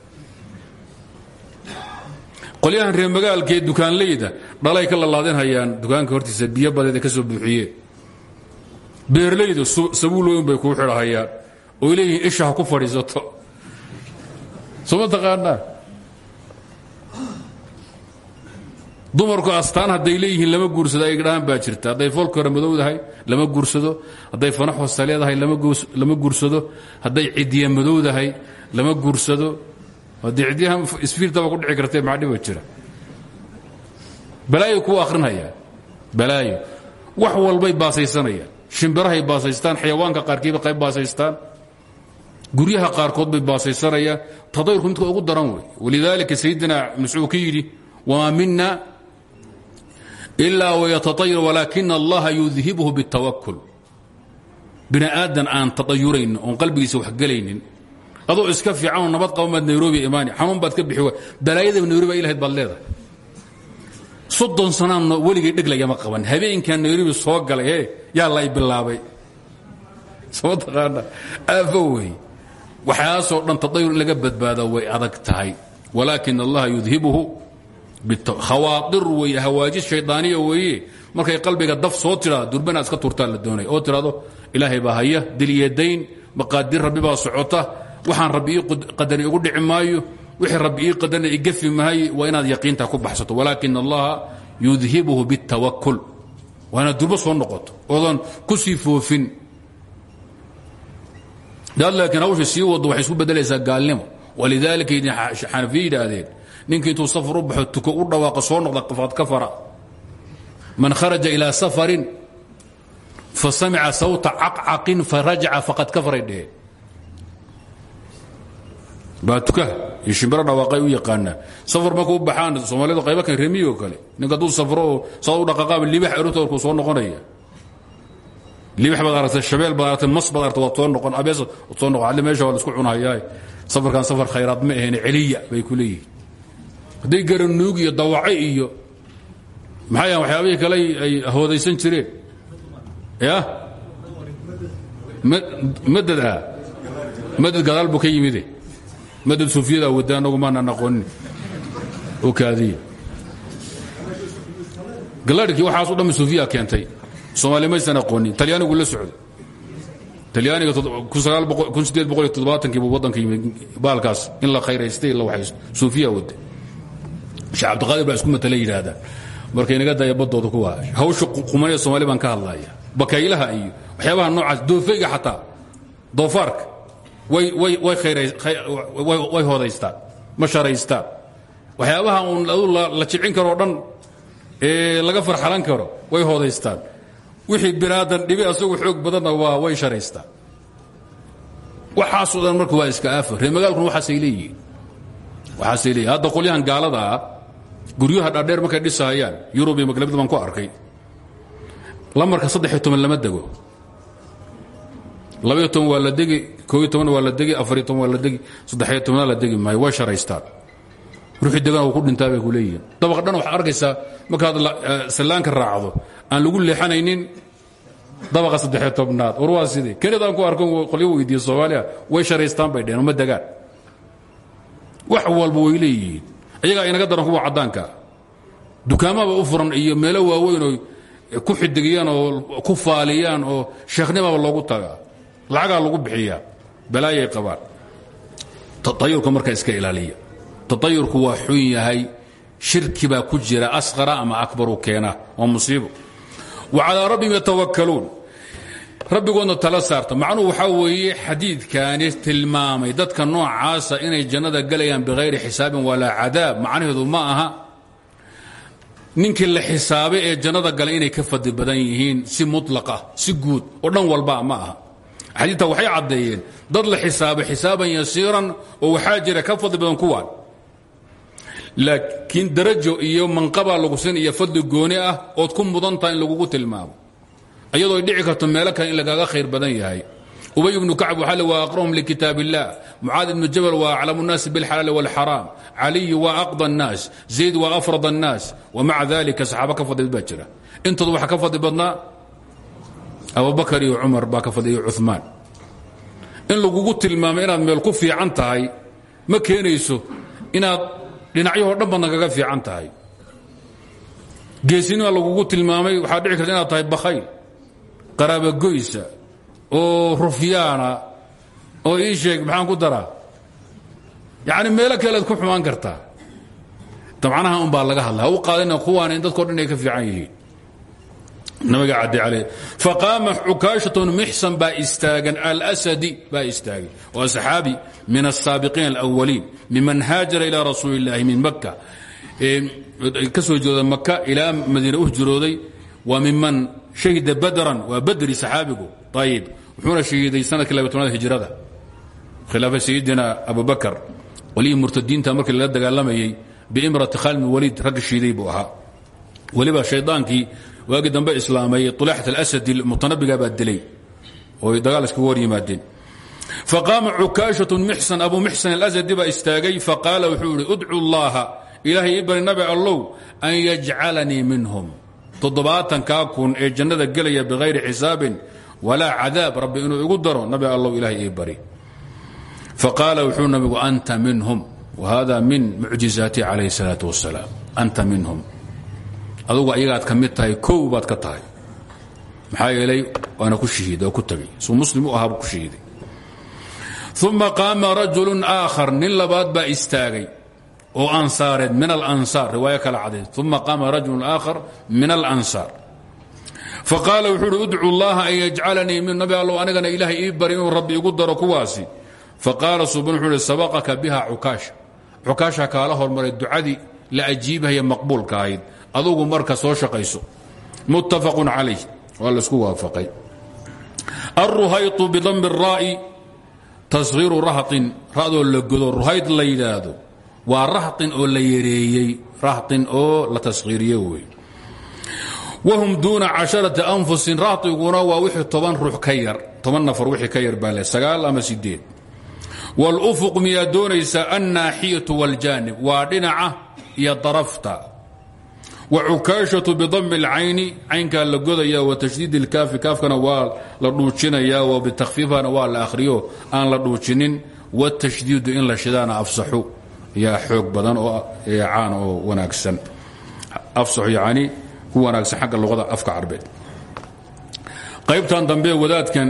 qolyahan reer magaalkee dukaanleyda dhalay ka lalaadin hayaan dukaanka hortiisa biyo badeeda ka soo buuxiyeen beerleyda sabuulooyin bay kuu xidhahayaan oy leeyihiin isha ha ku fadhiisato. Soo ma taqaanaa dumarku astaan hadday leeyihiin lama guursado ay dhahaan baa jirta. Hadday foolka hore madowdahay lama guursado. Hadday fanax hoose leedahay lama guursado. Hadday cidiya madowdahay lama guursado. Haddii cidyaha isfiirtaba ku dhici kartee maxaa dhiba jira? Balaayo kuu akhrinayaan balaayo. Wax walbay baasaysanayaan. Shimbirahay baasaystaan xayawaanka qaarkiiba qayb baasaystaan. Guryaha qaarkood bay baasaysanayaan. Tadayurku midka ugu daran wey walidaalika sayidina mascuud ka yidhi ilaa wayataayar walaakina allaha yudhibhu biاtawakul bini aadan aan taayuraynin oon qalbigiisa wax gelaynin adoo iska fiicanoo nabad qaba maad nairobi imaani xanuun baad ka bixi wa nairobi ay lahayd baad leedahay soddon sanaanna weligay qaban habeenkan nairobi soo galay yaa lay bilaabay soo taqaana aafo wey waxyaasoo dhan taayur laga badbaada way adag tahay walaakina allaha yudhibhu khawaair wey hawaajis shaydaaniya weeye. Markay qalbiga daf soo tiraa durbanaad iska turtaa la doonay. Oo tidhahdo ilaahay baa haya dil iyo dayn maqaadir rabbi baa socota. Waxaan rabbi ii qadani igu wixii rabbi ii qadarna igafi maaye inaad yaqiinta ku baxsato. Walaakin allaha yudhibhu biاtawakul waa inaad durbo soo noqoto. Oodan ku sii foofin. Daad laakiin hawsha sii isku bedelaysaa gaalnimo. Walidaalika idin xanafiye yidhaahdeen ninkii intuu safar u baxo tuko u dhawaaqa soo noqda faqad kafara. Man kharaja ilaa safarin fa samica sawta caqcaqin farajaca faqad kafaray dheheen baa tukaha iyo dhawaaqay u yaqaanaa. Safar markuu baxaan soomaalidu qayba kan remiyo kale. Ninka hadduu safro oo saa u dhaqaqaaba libax warkuu soo noqonaya. Libax baad aragtay shabeel baad aragtay mas noqon abees waad soo isku cunahayaa safarkan safar khayraad ma ahayn celiya bay ku hadday garanuug iyo dawaco iyo maxay ahan waxyaabihii kale ay hoodaysan jireen? Ya? Madad ah. Madad gadaal buu ka yimide madad suufiyada wada anagu maanaan aqoonin oo kaadiya galadhkii waxaasu dhammi suufiya keentay. Soomaali maysan aqoonin talyaanigu la socday. Talyaaniga kiibu waddanka yimid baalkaas. In la khayraystay la waxaysto. Suufiya wada sheekh cabdiqaadir baa isku matala yidhaahdaa marka inaga daya badooda kuwa hawsha qumanee somaali baan ka hadlaya bakaylaha iyo waxyaabaha noocaas doofayga xataa. Doofaarka. Way hodaystaan ma sharaystaan waxyaabaha uun la jicin karoo dhan laga farxalan karo way hodaystaan wixii binaadan dhibi asagu xoog badanna waa way sharaystaan waxaasoo dhan marka waa iska aafar ree magaalkuna waxaasay leeyihiin. Waxaasay leeyihiin hadda qolyahan gaalada ah guryaha dhaadheer markay dhisahayaan yurub iyo maglabid baan ku arkay. Lamarka saddexiyo toban lama dego. Labaiyo toban waa la degi kooiyo toban waa la degi afariyo toban waa la degi saddexiyo tobana la degi maayo way sharaystaan. Ruuxii degana uu ku dhintaa bay ku leeyihiin. Dabaq dhan waxaad arkaysaa markaad sallaanka raacdo aan lagu leexanaynin dabaqa saddexiyo tobnaad. War waa sidee kenidaan ku arko qolyo weydiiye soomaaliya way sharaystaan bay dheheen uma degaan. Wax walba way leeyihiin ayagaa inaga daran kuwa caddaanka. Dukaamaba u furan iyo meelo waaweyn oo ku xidigiyaan oo ku faaliyaan oo sheekhnimaba loogu tagaa. Lacagaa lagu bixiyaa balaayay qabaan. Taayurka marka iska ilaaliya. Taayurku waa xun yahay. Shirki baa ku jira asqara ama akbaru keena waa musiibo. Wa calaa rabbihim yatawakkaluun rabbigoodna tala saarta macnuhu waxaa weeye xadiidkaani tilmaamay dadka noocaasa inay jannada gelayaan bikhayri xisaabin walaa cadaab. Macnaheedu ma aha ninkii la xisaabay ee jannada galay inay ka fadli badan yihiin si muطlaqa si guud oo dhan walba ma aha. Xadiidta waxay caddeeyeen dad la xisaabay xisaaban yasiiran oo waxaa jira ka fadli badan kuwaan. Laakiin darajo iyo manqabaa lagu sin iyo fadli gooni ah ood ku mudantaha in lagugu tilmaamo ayadoo dhici karto meelo kale in lagaaga khayr badan yahay. Ubay ibnu kacb waxaa le waa aqrahum likitaab illah mucaad ibnu jabal waa aclamu nnaasi bilxalaali wاlxaraam caliyu waa aqda annaas zayd waa afrad annaas wamaca dalika saxaaba ka fadli baa jira. Intooda waxaa ka fadli badnaa abubakar iyo cumar baa ka fadliya cumaan in lagugu tilmaamo inaad meel ku fiican tahay ma keenayso inaad dhinacyahoo dhan badna kaga fiican tahay. Geesinima lagugu tilmaamay waxaa dhici karta inaad tahay bakayl qaraabagoysa oo rufyaana oo ii sheeg maxaan ku daraa? Yacni meelo kalead ku xumaan kartaa. Dabcanaha un baa laga hadla ha qaadina kuwaan in dadko dhan ka fiican yihiin. Nabiga caddi caleh faqaama cukaashatun mixsan baa istaagan alsadi baa istaagay waa saxaabi min asaabiqiin alawaliin miman haajara ilaa rasuuli min makka. Ka soo jeeda maka ilaa madiina u hijrooday waa miman hahida badran waa badri saxaabigu. Ayib wuxuuna shahiiday sannadkii laba tobnaad hijrada. Khilaafa sayidina abubakar. Qolihii murtadiinta markii lala dagaalamayey biimrati khaalid bin waliid ragga shiiday buu ahaa. Weliba shaydaankii waagii dambe islaamay ulaxat alasadi mutanabiga baa dilay ooy dagaal iskaga hor yimaadeen. Faqaama cukaashatu mixsan abu mixsan alasadi baa istaagay faqaala wuxuu ihi udcu llaaha ilaahay ii bari nabi allow an toddobaatankaa kun ee jannada gelaya bikhayri xisaabin walaa cadaab rabbi inuu igu daro nabi allow ilahay ii bari. Faqaala wuxuu nabigu anta minhum. Wahada min mucjizaatii calayhi salaatu wasalaam anta minhum. Adugu ayagaad ka tahay kow ka tahay. Maxaa yeelay waana ku shahiiday ku tagay. Suu muslim u ku shahiiday. Uma qaama rajulu aakhar nin labaad baa istaagay oo ansaareed min alansaar riwaayo kala cadays uma qaama rajulun aakhar min alansaar faqaala wuxuu uhi udcu llaha an yajcalanii min nabi allow anigana ilaahay ii bari inuu rabbi igu daro kuwaasi. Faqaala suban wuxuu uhi sabaqaka biha cukaasha. Cukaasha kaala hormaray ducadii la ajiibahaya maqbuulka ahayd. Adugu marka soo shaqayso. Muttafaqun calayh. Waa la isku waafaqay. Aruhaytu bidambi raa'i tashiiru rahatin ra'doo la godo ruhayd la yidhaahdo waa rahطin oo la yareeyey rahطin oo la taskhiiriye wey wahum duuna casharati anfusin rahطiguna waa wixii toban ruux ka yar toban nafar wixii ka yar baa le sagaal ama sideed wاlufuq miyaa doonaysa annaaxiyatu wاljaanib waa dhinaca iyo darafta wacukaashatu bidami اlcayni caynkaa la godaya watashdiid اlkaafi kaafkana waa la dhuujinaya wa bitakfiifana waa la akhriyo aan la dhuujinin wtashdiidu in la shidaana afsaxu yaa xoog badan oo caan oo wanaagsan. Afsaxu yani ku wanaagsan xagga luqada afka carbeed. Qaybtan dambe wadaadkan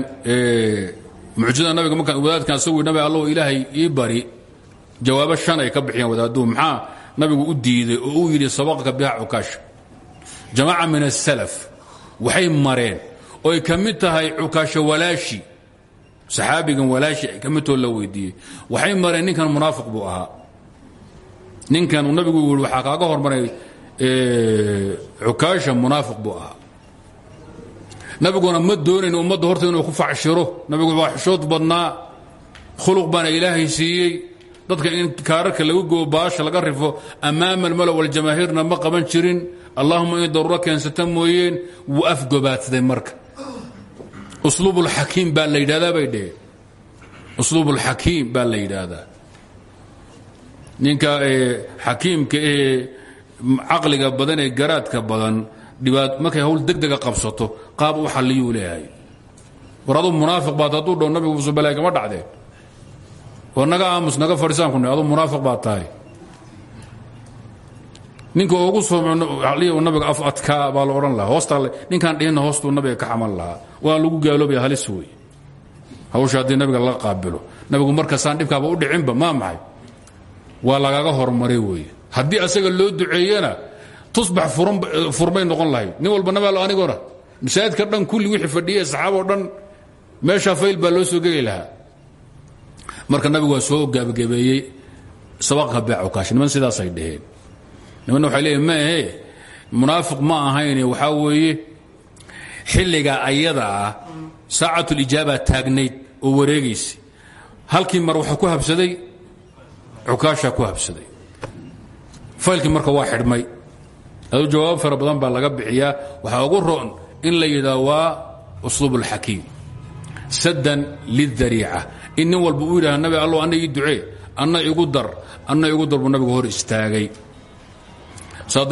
mucjizada nabiga marka wadaadkan asagu nabi allow ilaahay ii bari jawaabo shan ay ka bixiyeen wadaaduhu. Maxaa nabigu u diiday oo uu yidhi sabaqka biha cukaasha. Jamaaca min asalaf waxay mareen oo ay ka mid tahay cukaasha walaashi. Saxaabigan walaashi ay la weydiiyey. Waxay mareen ninkan munaafiq buu ahaa ninkan uu nabigu yii waxaa kaaga hormaray cukaasha munaafiq buu ahaa. Nabiguna ma doonayn ummadda horta inuu ku facshiro. Nabigu waa xishood badnaa. Khuluq baana ilaahay siiyey. Dadka in kaararka lagu goo laga rifo ammaama almala waljamaahiirna ma qaban jirin. Allahuma in daruuro keensata mooyeen. Wuu afgobaadsaday marka. Usluub ulxakiim baa la yidhahdaa bay dheheen usluub ulxakiim ninka xakiimka ee caqliga badan ee garaadka badan dhibaat markay hawl degdega qabsato qaab u xalliyuu leeyahay. War munaafiq baad hadduu dhow nabigu musubalay kama dhacdeen war naga naga fadhiisaan ku aduu munaafiq baad tahay. Ninka ugu soo nabiga af adkaa baa la odhan lahaa. Hoostaa ninkaan dhihinna hoostuu nabiga ka xaman lahaa. Waa lagu gaaloobaya halis wey hawsha nabiga laga qaabilo. Nabigu markasaan dhibkaaba u dhicinba maa maxay waa lagaga hormaray wey haddii asaga loo duceeyena tusbax furmay noqon lahayd. Nin walba nabaalo anigona. Masaajidka dhan kulli wixii fadhiye saxaaboo dhan meeshaa fayl baa loo soo geli lahaa. Marka nabigu waa soo gaabagabeeyey sabaqka beecukaash niman sidaasay dhaheen. Nimanna waxay leeyihiin ma ahe munaafiq ma ahayne. Waxaa weeye xilliga ayada ah saacatulijaaba taagnayd oo wareegaysa halkii mar waxaa ku habsaday cukaashaa ku habsaday faylkii marka waa xidhmay. Adu jawaabo fara baa laga bixiyaa. Waxaa ugu roon in la yidhaah waa usluub saddan lidariica in nin walba uu yidhaha nabi allow anna ii dar. Anna igu dar buu hor istaagay. Saa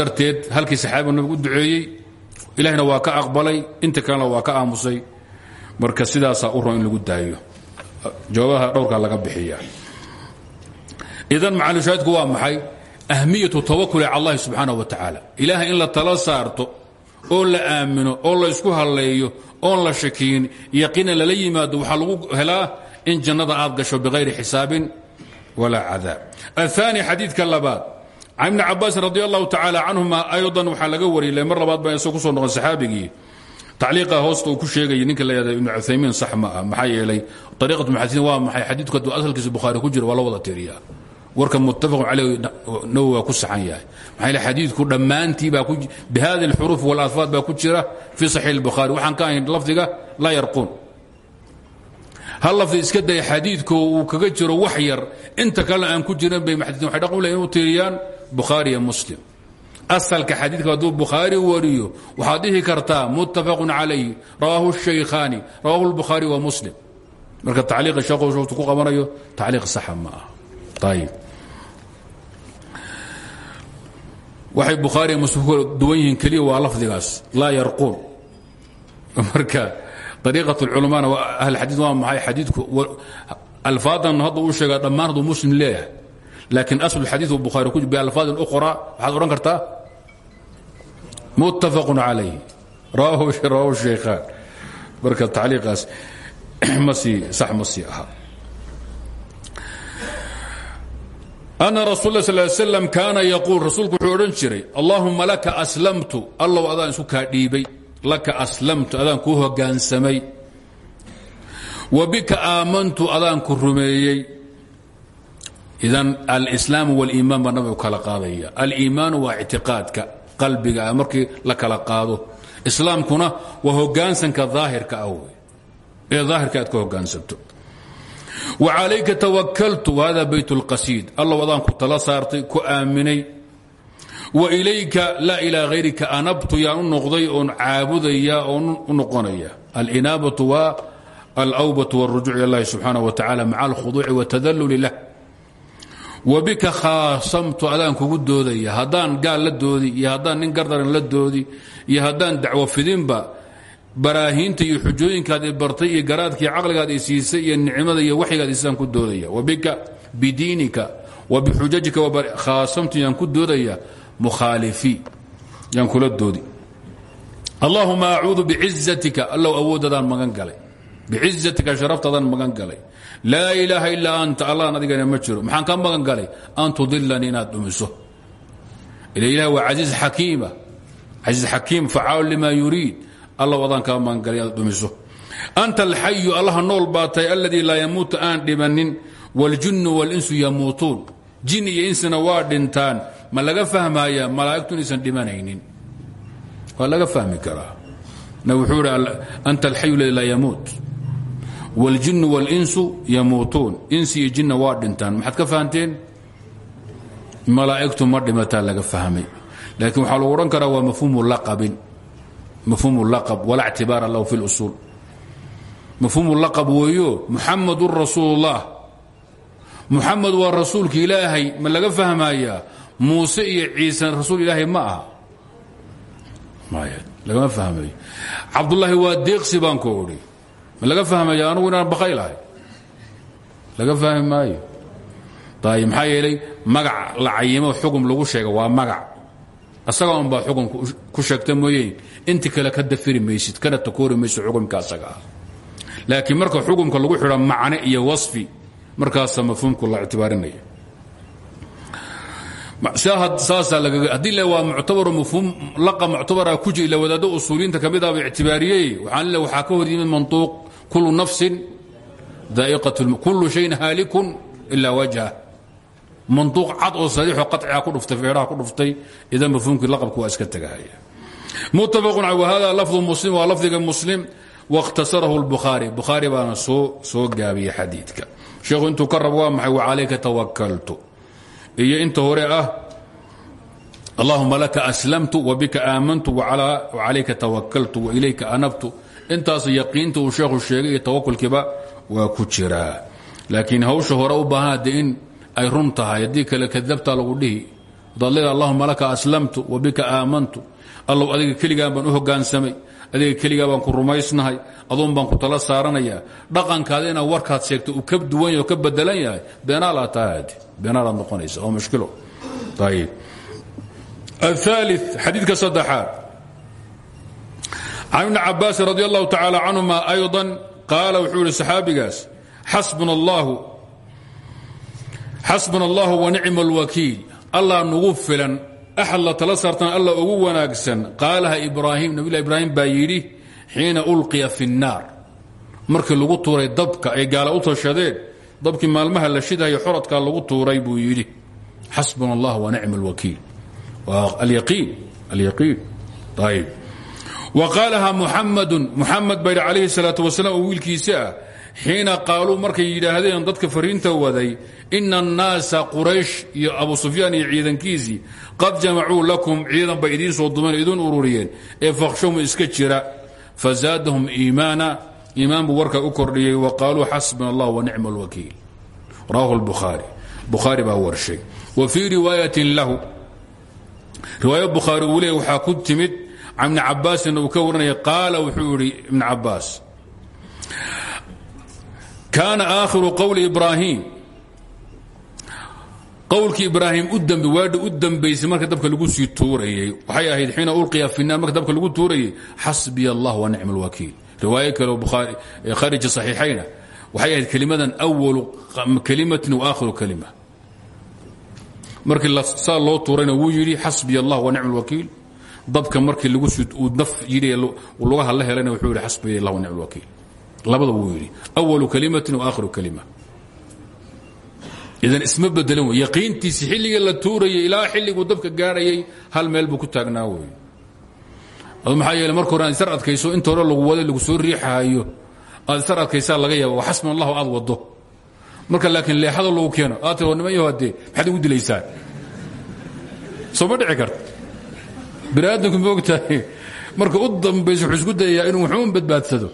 halkii saxaabigu nabigu u duceeyey waa ka aqbalay inta kalena waa ka aamusay. Marka sidaasaa u roon lagu daayo. Jawaabaha dhowrkaa laga bixiya idan macalushaahidku waa maxay? Ahmiyatu tawakuli cala allahi subxaana wa tacaala ilaahay in la oo la aamino oo la isku halleeyo oon la shakiyin yaqiinan lala yimaado waxaa lagu helaa in jannada aad gasho bighayri xisaabin walaa cadaab. Aلثaani xadiidka labaad. Can ibni cabaasin radi allahu aydan waxaa laga wariyay mar labaad baa isagoo ku soo noqon saxaabigii. Tacliiqa hoosta ku sheegayay ninka la yhahda ibnu cuthaymiin sax ma ah maxaa yeelay waa maxay? Xadiidku asalkiisa bukhaari ku jiro waa wada tiriyaa warka muttafaqu caleyh nawowi waa ku saxan yahay. Maxaa xadiidku dhammaantii baa bihadi alxuruuf walaafaad baa ku jira fii saxiix albukhaari waxaan ka ahayn lafdiga laa yarquun. Hal lafdi iska daya xadiidko uu kaga jiro wax yar inta kalena aan ku jirin bay muxadisiin waxay dhaqan u leeyihiin u tiriyaan bukhaari iyo muslim. Asalka xadiidka hadduu bukhaari wariyo waxaad dhihi kartaa muttafaqun calayh rawaahu shaykhaani rawaahu lbukhaari wa muslim. Marka tacliiqa sheekhu shtu ku qabanayo tacliiq saxa ma ah ayib waxay bukhaari iyo muslim duwan yihiin keliya waa lafdigaas laa yarquun marka ariiqat culamaana ahl xadiid waa maxay? Xadiidku alfaadan hadda uu sheegaa dhammaan hadduu muslim leeyahay. Laakiin asl xadiid uu bukhaari ku bialfaadin uqra waxaad odhan kartaa muttafaqun calayh rawaahu shaykhaan marka tacliiqaas ma sii sax ma أن رsuل اه صل سلم kaana يquuل rasuulku wuxuu odhan jiray allahuma laka aslamtu allow adaan isu kaa dhiibay laka aslamtu adaan kuu hogaansamay wa bika aamantu adaan ku rumeeyey idan alإslaam واliimaan baa nabigu kala qaadaya aliimaanu waa اctiqaadka qalbiga ah markii la kala qaado islaamkuna waa hogaansanka daahirka ah wey ee daahirka aad ka hogaansanto وعalayka twakaltu whada bayt اlqasiid allow adaan ku tala saartay ku aaminay وإlayka laa ilىa hayrika anabtu yaan u noqday oon caabudaya oon u noqonaya alinaabatu waa alأwbaة wالrujuuc ilى اllahi subxaanaه wa tacala maca اlkhuduuci wالtadalul lah wabika khaasamtu adaan kugu doodaya haddaan gaal la doodi iyo haddaan nin gardaran la doodi iyo haddaan dacwo fidinba baraahiinta iyo xujooyinkaad i bartay iyo garaadkii caqligaad i siisay iyo nicmada iyo waxyigaad isaan ku doodaya. Wabika bidiinika wa bixujajika khaasamtu yaan ku doodaya mukhaalifii yaan kula doodi. Allahuma acuudu bicizatika allow awoodadaan magan galay. Bicizatika sharaftadaan magan galay. Laa ilaaha ilaa anta allaan adigana ma jiro. Maxaan ka magan galay? An tudilanii inaad dhumiso. Ila ilah waa caiiz xakiima. Caiiz xakiim facaalu lima yuriid allaw adaan kaa magan galay inaad dhumiso. Anta alxayu allaha nool baa tahay aladii laa yamuutu aan dhimanin waljinnu walinsu yamuutuun. Jin iyo insina waa dhintaan. Ma laga fahmaya malaa'igtu inaysan dhimanaynin. Waa laga fahmi karaa. Wuxuu hi anta alxayu ladi laa yamuut. Wاlinsu yamuutuun. Insi iyo jinna waa dhintaan. Maxaad ka fahamteen malaa'igtu ma dhimataa laga fahmay. Laakiin waxaa lagu odhan karaa waa mafhuumu laqabin mafhum laqab walaa ctibaara lahu fi lusuul mafhuum laqab weeyo muxamadun rasuulullah. Muxamed waa rasuulka ilaahay ma laga fahmayaa muuse iyo ciise rasuul ilaahay ma aha. Lagama fahmayo cabdullaahi waa deeqsi baan ku odhi. Ma laga fahmaya anugu inaan bakaylahay laga fahmi maayo. Ayb maxaa yeelay magac la cayimo xugum lagu sheega waa magac asaga un baa xugum ku sheegta mooyeen inti kale ka dafiri maysid kana takoori maysid xugumka asaga. Ah laakiin marka xugumka lagu xidho macne iyo wasfi markaasa mafhuumku la ictibaarinaya haddii le waa muctabaro mafhuum laqa muctabara ku jira ila wadaaddo usuuliyiinta ka midaba ictibaariyey. Waxaan le waxaa ka hor yimid mantuuq kullu nafsin daa'iqat kullu shayin haalikun ilaa wajha mantuuq cad oo sariixoo qaciga ku dhuftay feedhaha ku dhuftay idan mafhuumkii laqabku waa iska tegahaya muttafaqun wahada lafdu muslim waa lafdiga muslim waاkhtasarahu اlbukhaari bukhaari baana soo soo gaabiyey xadiidka. Sheekhu intuu ka rabo waa maxay? Wacalayka tawakaltu iyo inta hore ah allahuma laka aslamtu wbika aamantu wacalayka tawakaltu wailayka anabtu. Intaas yaqiinta uu sheekhu sheegay iyo tawakulkiiba waa ku jiraa. Laakiin hawsha hore u baahan de in ay run tahay haddii kale kadabtaa lagu dhihi. Adaad leeda laka aslamtu wa bika aamantu. Allow adiga keligaan baan u hoggaansamay adiga keligaa baan ku rumaysnahay aduun baan ku tala saaranayaa. Dhaqankaada inaad warkaad sheegto uu ka duwan yahy ka bedelan yahay beenaalaad taad beenaalaad noqonaysa oo mushkilo. Ayib aali xadiidka saddexaad can ibni cabaasin radi allahu tacaala canhuma ayضa qaala wuxuu yihi saxaabigaas xasbuna allah wanicma alwakiil allah nugu filan. Axad la tala saartan alla ugu wanaagsan. Qaalaha ibraahim nabilah ibraahim baa yidhi xiina ulqiya fi nnaar markii lagu tuuray dabka ay gaala u tashadeen dabkii maalmaha la shidayo xoradkaa lagu tuuray buu yidhi xasbuna allah wanicma alwakiil alyaqiin ayb wa qaalaha muxamadun muxamed bayr calayhi salaatu wasalaam oo wiilkiisa ah xiina qaaluu markay yidhaahdeen dadka fariinta waday ina annaasa quraysh iyo abu sufyaan iyo ciidankiisii qad jamacuu lakum ciidan bay soo dumeen idiin ururiyeen. Ee fakhshahum iska jira. Fazaadahum iimaana iimaan buu u kordhiyey wa qaaluu xasbuna allah wanicma alwakiil rawahu lbukhaari bukhaari baa warshay wa fii riwaayatin lahu riwaayo bukhaari uu leeyay ku timid can ibni cabaasin ka warinaya qaala wuxuu idhi ibni cabbaas kaana aakhiru qowli u dambe waadhi u dambaysay marka dabka lagu sii tuurayey waxay ahayd xiina ulqiya fi naar marka dabka lagu tuurayey xasbiya allah wa nicma alwakiil riwaayo kaleo bukhaari kharija saxiixayna waxay ahayd kelimadan awalu kelimatin wa aakhiru kelima markii saa loo tuurayna wuu yidhi xasbiya allah wa nicma alwakiil dabka markii lagu sii uu naf yidhi lugaha la helayna wuxuu yidhi xasbiya allah wa nicma alwakiil labada wuu yidhi awalu kalimatin wa aakhiru kalima idan isma bedelan wey yaqiintiisi xilliga la tuurayay ilaa xilliguu dabka gaarhayay hal meel buu ku taagnaa wey maxaa yeele marka hore aad isar adkayso inta hore lagu wada lagu soo riixaayo aad isar adkaysaa laga yaaba waa xasbuna allahu aad wado marka laakiin leexada lagu keeno aad tir niman yaho haddee maxaad igu dilaysaan soo ma dhici karta marka u dambayso wuxuu isku inuu wuxuun badbaadsado.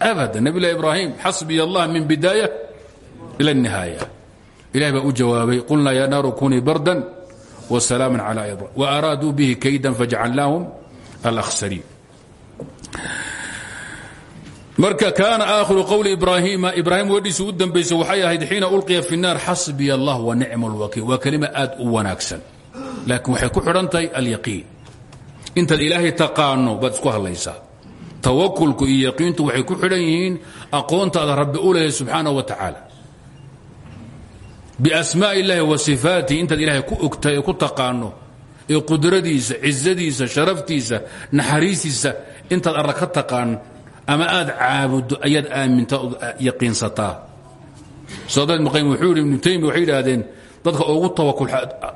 Abada nabilah ibraahim xasbiya allah min bidaaya ila الnihaaya ilahi baa u jawaabay qulnaa ya naaru kunii bardan wsalaama cala ibra waraaduu bihi kaydan fajacalnaahum alahsariin marka kaana aakhiru qowli ibraahiima ibraahim wadhiisu u dambaysa waxay ahayd xiina ulqiya fi naar xasbiy allah wa nicma lwakiil waa kelima aad u wanaagsan laakiin waxay ku xidhan tahay alyaqiin. Intaad ilaahay taqaano baad isku hadlaysaa. Tawakulku iyo yaqiintu waxay ku xidhan yihiin aqoontaada rabbi u leeya wa tacaala biasmaaء اllahi wa sifaatihi intaad ilaahay ku ogtahay ee ku taqaano ee qudradiisa cizadiisa sharaftiisa naxariistiisa intaad alla ka taqaan ama aad caabuddo ayaad aamintaa ood yaqiinsataa sadad ibn qayim wuxuu yidhi ibnu taymiya waxay yidhaahdeen dadka ugu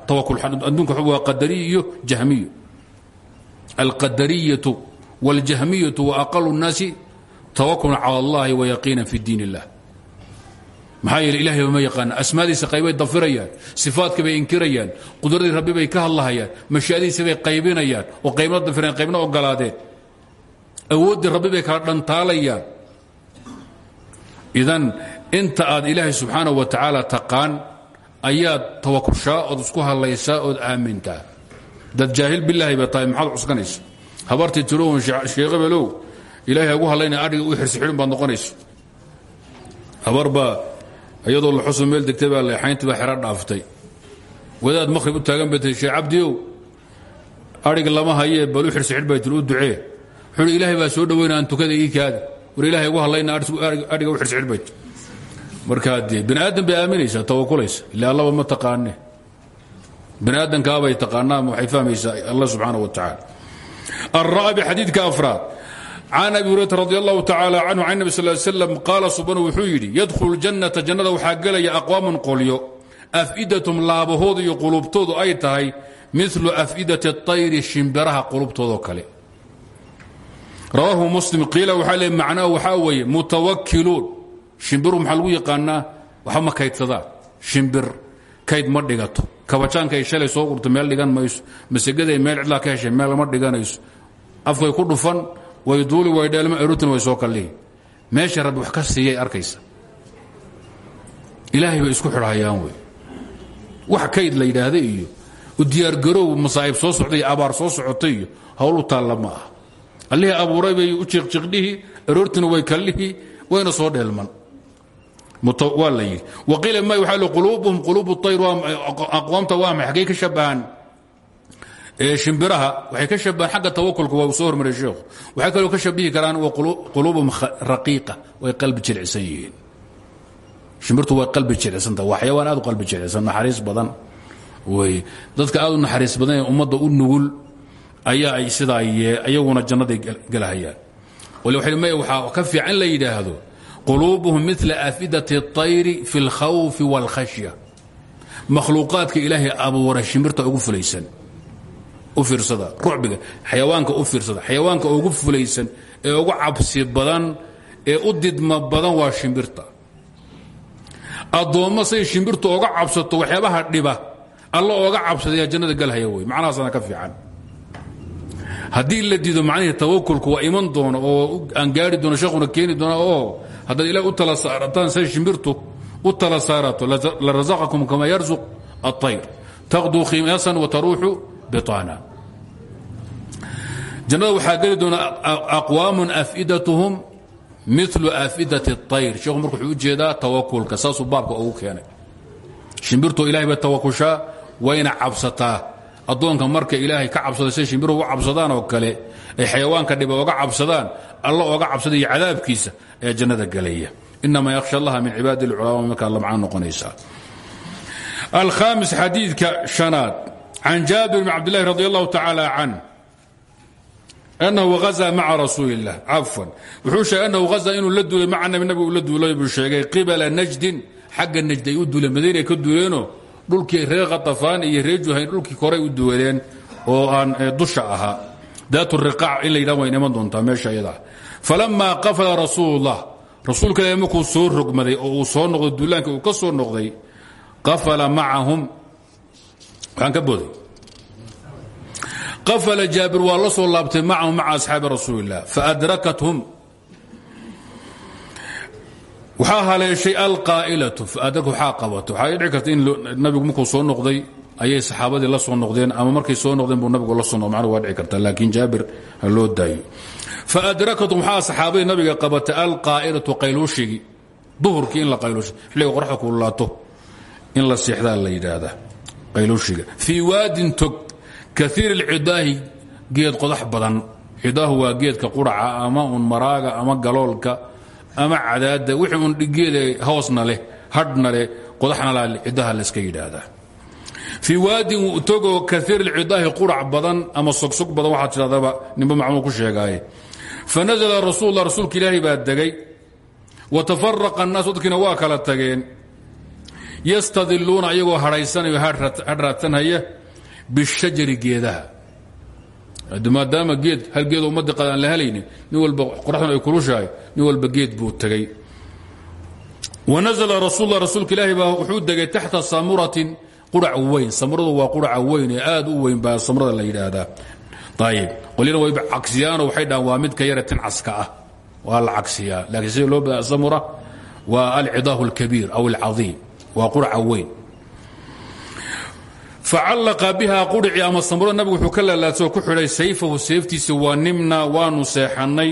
tawakulxan adduunka waa qadariya iyo jahmiyo alqadariyatu wاljahmiyatu wa aqalu الnaasi tawakulan cala اllahi wa yaqiinan fi diin اllah maxaa yeele ilahay bama yaqaana asmaadiisa qaybay dafirayaan sifaadka bay inkirayaan qudradii rabbi bay ka hadlahayaan mashiadihiisa bay qaybinayaan oo qaybna dafirayaan qaybna ogolaadeen. Awooddii rabbi bay kala dhantaalayaan. Idan inta aad ilaahay subxaanaه wa tacaala taqaan ayaad tawakushaa ood isku hadlaysaa ood aamintaa. Dad jaahil bilaahi ba tahay maxaad cuskanaysa habartii tirowan sheekhabelow ilahay hagu hadlaynaya adhiga u xirsi xidhin baad noqonayso habar baa iyadoo la xusu meel degtay baa leexayntii baa xero dhaaftay. Wadaad mahrib u taagan bay tii sheekh cabdiow adhig lama hayee bal u xirsidh bay tii u ducee. Wuxuuhi ilaahay baa soo dhowaynaa aan tukada ii kaada war ilahay ugu hadlayna adhiga u xirsidh bay tii markaa dee bani aadam bay aaminaysaa tawakulaysa illa allaba ma taqaane bani aadamkaabay taqaanaa waxay fahmaysaa allah subxaana wa tacaala alraabi xadiidka afraad can abi hurayra radi allahu tacaala canhu can nabi sal slam qaala subanu wuxuu yidhi yadkhulu jannata jannada waxaa gelaya aqwaamun qolyo afidatum laabahoodu iyo qulubtoodu ay tahay milu afidati اطayri shimbiraha qulubtoodoo kale rawaahu muslim qiila waxaa le macnahu waxaa weeye mutawakiluun shimbiru maxaa lagu yaqaanaa waxba ma kaydsadaan shimbir kayd ma dhigato kabajaanka ay shalay soo urta meel dhigan mayso masegaday meel cidlaa ka heshay meel ma dhiganayso afkay ku dhufan way duuli way dheelma arutin way soo kallihi meesha rabbi wax ka siiyay arkaysa. Ilaahay bay isku xidhayaan wey wax kayd la yidhaahda iyo u diyaargaroow masaa'ib soo socday iyo abaar soo socotay iyo howl u taalla ma ah allihii abuuray bay u jiiqjiqdhihi aroortina way kallihii wayna soo dheelman. Waa la yidhi. Waqiila ma waxaa l quluubuhum quluubu طayr aqwaamta waa maxay xaggay ka shabahaan shimbiraha waxay ka shabahaan xagga tawakulka waa uu soo hormaray sheekhu waxay kaloo ka shabihi karaan quluubuhum raqiiqa way qalbi jilicsan yihiin shimbirtu way qalbi jilicsanta waa xayawaan aad u qalbi jilicsan naxariis badan wey dadka aad u naxariis badan ee ummadda u nugul ayaa ay sidaa yee ayaguna jannaday gelahayaan may waxaa ka fiican la yidhaahdo quluubuhum mila afidati اطayri fi اlkhawfi wاlkhashya makhluuqaadka ilaahay abuuray shimbirta ugu fulaysan u fiirsada rucbiga xayawaanka u fiirsada xayawaanka ugu fulaysan ee ugu cabsi badan ee u didma badan waa shimbirta addoommo say shimbirtu oga cabsato waxyaabaha dhiba alla ooga cabsadaya jannada galhaya wey macnahaasana ka fiican haddii la diido macnihii tawakulku waa iman doono oo aan gaari doono sheekuna keeni doona oo haddaad ilaah u tala saarataan say shimbirtu u tala saarato larazaqakum kama yarzuq الطayr taqduu khimaasan wataruuxu biطaana jannada waxaa geli doona aqwaamun afidatuhum milu afidati الطayr sheekhu marka wuxuu ujeedaa tawakulka saasuu baabka ugu keenay shimbirtu ilahay bay tawakushaa wayna cabsataa addoonka marka ilaahay ka cabsada say shimbiruhu uga cabsadaan oo kale ay xayawaanka dhiba oga cabsadaan alla ooga cabsadaiyo cadaabkiisa ayaa jannada gelaya inama yakhsha allaha min cibaadi اlculamaa markaa lamcaan noqonaysaa alkhaamis xadiidka shanaad can jaabir bn cabdillahi radi allahu tacaala can annahu hazaa maca rasuuli illah cafwan wuxuu sheegay annahu hazaa inuu la duulay maca nabi nabigu la duulay buu sheegay qibala najdin xagga najd ay u duuleen madiinay ka duuleenoo dhulkii reer khatafaan iyo reer juhayn dhulkii koray u duwadeen oo aan dusha ahaa daat riqaac in la yidhah wayn iman doontaa meesha iyada falamaa qafala rasuulullah rasuulka ilahi markuu soo rogmaday oo uu soo noqday duulaanka uu ka soo noqday qafala macahum waxaan ka booday qafala jaabir waa la soo laabtay macahum maca asxaabi rasuuli illah fadrakathum waxaa haleeshay alqaa'ilatu adarku waxaa qabato waxaa dhici karta in nabigu markuu soo noqday ayay saxaabadii la soo noqdeen ama markay soo noqdeen buu nabigu la soo noqday macnuhu waa dhici karta laakiin jaabir ha loo daayo fa adrakatum waxaa saxaabadii nabiga qabatay alqaa'ilatu qayluushigii duhurkii in la qayluusha xilliga qoraxda kuulaato in la seexdaa la yidhaahdaa qayluushiga fii waadin tog kaiir alcidaahi geed qodax badan. Cidaahu waa geedka quraca ama un maraaga ama galoolka ama cadaada wixii un geeda hoosna leh hadhna leh qodaxna la cidaha layska yidhaahdaa. Fii waadin togoo kaiir alcidaahi qurac badan ama sogsog badan waxaa tidhahdaba ninba macmuu ku sheegaaye. Fanazla rasuullah rasuulka ilaahi baa degay. Watafaraqa annaas dadkiina waa kala tageen. Yastadiluuna bishajari geedaha maadaama geed hal geed ummadii qad aan la helaynin nin walba qoraxdan ay kulushahay nin walba geed buu tegey wanazla rasuul rasuulka ilaahi baa wuxuu degay taxta samuratin qurac weyn samuradu waa quraca weyn ee aad u weyn baa samurada la yidhaahdaa ayib qolyana wayba cagsiyaano waxay dhahaan waa midka yare tin caska ah waa la cagsiyaa laakiin sida loo badaa samura waa alcidaahu alkabiir aw alcadiim waa quraca weyn facallaqa biha quricii ama samuro nabigu wuxuu ka laalaadsoo ku xidhay sayfahu seeftiisa waa nimna waanu seexannay.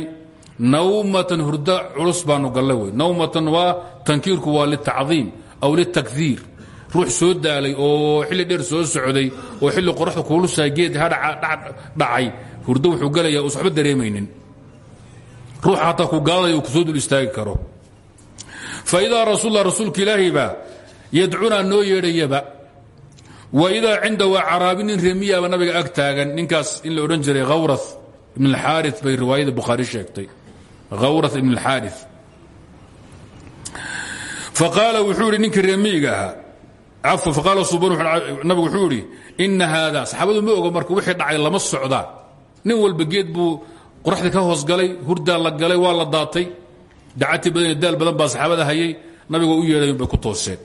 Nawmatan hurdo culus baanu galla wey. Nawmatan waa tankiirku waa litacdiim aw litakdiir. Ruux soo daalay oo xilli dheer soo socday oo xilli qoraxda kuulusahay geed dhacay. Hurdo wuxuu galayaa uusan waxba dareemaynin. Ruux hataa ku gaadaya uu ku soo dul istaagi karo. Fa idaa rasuullah rasuulka ilaahi baa yadcunaa noo yeedhayaba wa idaa cinda waa caraabi nin remiyaaba nabiga ag taagan. Ninkaas in la odhan jiray khawra ibn alxaari bay riwaayada bukhaari sheegtay. Khawra ibn alxaari faqaala wuxuu idhi ninkii remiyiga ahaa. Faqaala nabigu wuxuu idhi ina haada. Saxaabadu ma ogo marka wixii dhacay lama socdaa nin walba geed buu qoraxdii ka hoosgalay hurdaa la galay waa la daatay. Dacati badan daal badan baa saxaabada hayay. Nabiga u yeedhay bay ku tooseen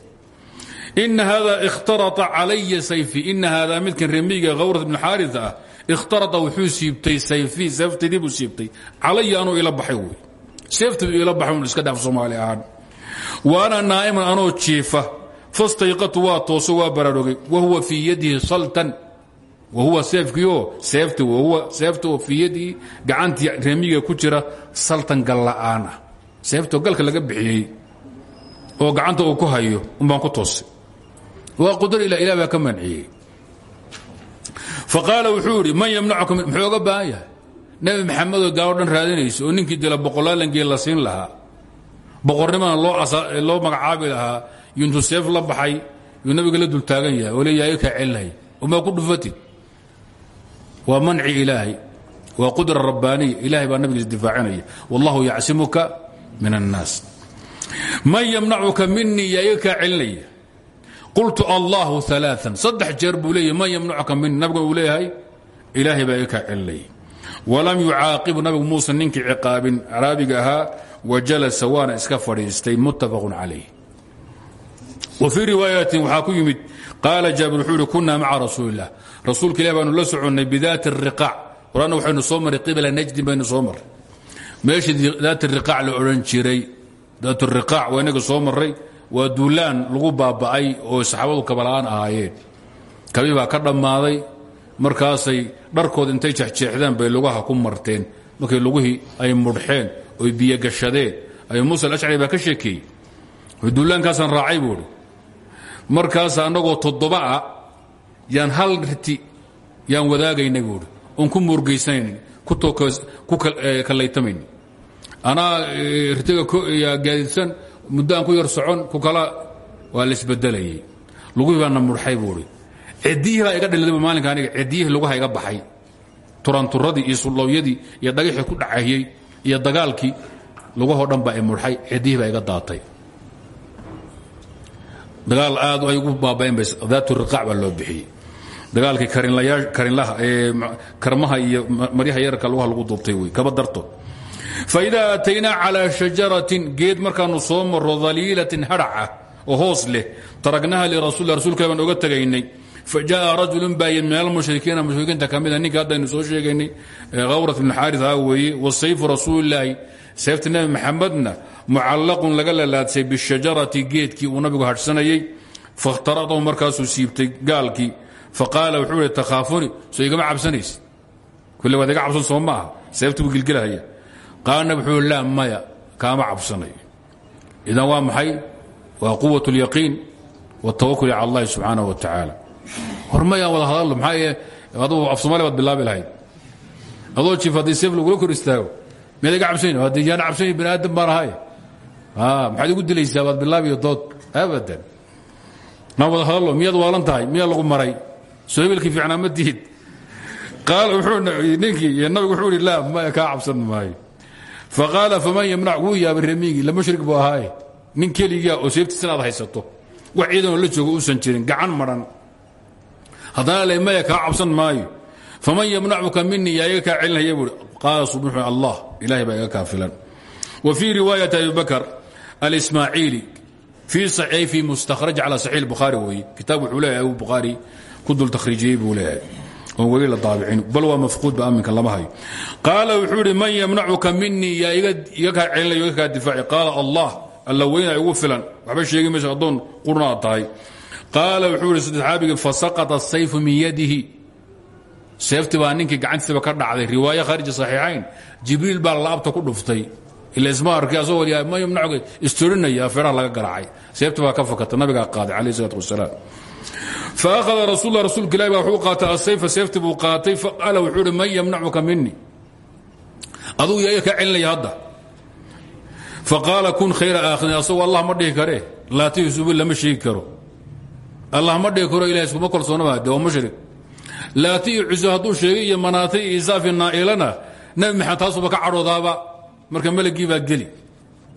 ina hada ikhtarata calaya sayfi ina haadaa midkan remiyiga khawrat ibn xaaria ah ikhtarata wuxuu siibtay sayfii seeftaydii buu siibtay calaya anuu ila baxay wey seeftayduu ila baxay un iska dhaaf soomaali ahaan wa ana naa'iman anoo jiifa fastayqatu waa tooso waa baraarogay wa huwa fii yadihi saltan wa huwa seefkiioo seefti wahuwa seefta oo fii yadihi gacantii remiyiga ku jira saltan galla'aan ah seeftoo galka laga bixiyey oo gacanta uu ku hayo umbaan ku toosay waa qudar ila ilah baa ka manciyey faqaala wuxuu idhi man yamnacuka muxuu oga baahan yahay. Nebi maxamedoo gaalo dhan raadinayso oo ninkii dila boqolaalangeel la siin lahaa boqornimana loo magacaabi lahaa iyo intuu seef la baxay yuu nabiga la dul taagan yahay oo leeyahay kaa celinhay umaa ku dhufatid? Waa manci ilaahay waa qudra rabbaaniya ilahay baa nabigiis difaacinaya. Wallahu yacsimuka min annaas. Man yamnacuka minii yaa iga kaa celinaya qultu allahu aaaan saddex jeer buu leeyahy man yamnacuka minii nabiga uu leeyahay ilaahay baa iga kaa celinaya walam yucaaqibu nabigu muusan ninkii ciqaabin caraabiga ahaa wa jalasa waana iska fadhiistay. Muttafaqun calayh. Wa fii riwaayatin waxaa ku yimid qaala jaabir wuxuu ihi kunaa maca rasuuli illah rasuulka ilah baanu la soconnay bidaati riqaac. Qur'aanna waxaynu soo marray qibla najdin baynu soo marray meeshii daat riqaac la odhan jiray daat riqaac waa inaga soo marray waa duulaan lagu baaba'ay oo saxaabadu kabala'aan ahaayeen. Kabi baa ka dhammaaday markaasay dharkood intay jexjeexdeen bay lugaha ku marteen. Markay lugihii ay mudhxeen oy biyogashadeen ay muusa alashcari baa ka sheekeeyey. Duulaankaasaan raacay buuhi markaas annagoo toddoba'a yaan hal riti yaan wadaagaynay buuhi oon ku muurgaysanayn ku kallaytamayn anaa ritiga gaadiidsan muddo ku yar socon ku kala waa la isbedelayay. Lugihii baana mudxay buuhi ciddiyihii iga dhilday maalinka aniga ciddiyihii lugaha iga baxay. Turanturadii iyo sulloowyadii iyo dhagaxii ku dhacayey iyo dagaalkii lugahoo dhan baa i mudxay iga daatay. Dagaal aad ay ugu baabaen bay daatu riqaac loo bixiyey. Dagaalkii karinlaha ee karmaha iyo maryaha yararka lugaha lagu duubtay wey kaba dartood faidaa aataynaa calaa shajaratin geed markaanu soo marro daliilatin hadhac ah oo hoos leh taragnaha lirasuul rasuulka baan oga tegaynay fajaءa rajulun baa yid min almushrikiina mushrikiinta ka mida ninka haddaynu soo sheegaynay khawrat bn xaaris ha weeye wasayfu rasuulilaahi seefta nebi maxamedna mucallaqun laga lalaadsay bishajarati geedkii uu nabigu hadhsanayey fakhtaradahu markaasuu siibtay gaalkii faqaala wuxuu ihi takhaafuni soo igama cabsanaysid kulle waad iga cabsan soo maaha seefta buu gilgilahaya qaala nab wuxuu laa maya kaama cabsanayo idan waa maxay waa quwat اlyaqiin wاtawakul cala اllahi subxaanaه wa tacaala hor mayaan wada hadallo maxaa yee aduu af somalia baad bilaabi lahayd adoo jiif haddii seef lagula kor istaago miyaad iga cabsanayn haddii yaan cabsanayn bani aadam baan ahay maxaad igu dilaysaa baad bilaabiyo dood abadan maan wada hadallo miyaad waalan tahay miyaa lagu maray soo hebelkii fiicnaa ma tihid qaal wuxuu ninkii iyo nabigu wuxuu ihi laa maya kaa cabsan maayo faqaala faman yamnac? Wuu yaabay remiigii la mushrik buu ahaaye. Nin keligaa oo seeftiis inaad haysato. Wax ciidanoo la joogo uusan jirin gacan madhan haddana le maya kaa cabsan maayo. Faman yamnacuka minii yaa iga kaa celinaya buui qaala subxu allah ilahay baa iga kaa filan wa fii riwaayati abi bakr alismaaciili fi mustakhraj cala saxiix bukhaari weeye kitaab wuxuu leeyahay abu bukhaari ku dul takhriijiyey buu leeyahay oon weli la daabicin bal waa mafquudba aminka lama hayo. Qaala wuxuu idhi man yamnacuka minii yaa iga kaa celinaya iga kaa difaaci. Qaala allah alla weyna igu filan. Waxba sheegi mayso addoon qurnaad tahay. Qaala wuxuu ihi saxaabigii fasaqata asayfu min yadihi. Seefti baa ninkii gacantiisaba ka dhacday riwaaye khaarija saxiixayn. Jibriil baa laabta ku dhuftay. Ila isma arkay asagoo yaa ma yamnacuka istorinaya feeraha laga garaacay. Seefti baa ka fakata nabigaa qaaday calayh isalaatu wasalaam faahada rasulla rasuulka ilahi baa wuxuu qaatay asayfa seefti buu qaatay faqaala wuxuu ihi man yamnacuka mini adugu yaa iga kaa celinaya hadda faqaala kun khayra aakhidin asagoo allah ma dhihi karee laatihisubi lama sheegi karo allah ma dhihi karo ilahay iskuma kalsoonaba de waa mushrik laati iyo cuso hadduu sheegay iyo manaata iyo isaafi naa'ilana nabi maxamed taasuba ka cadhoodaaba marka melgii baa geli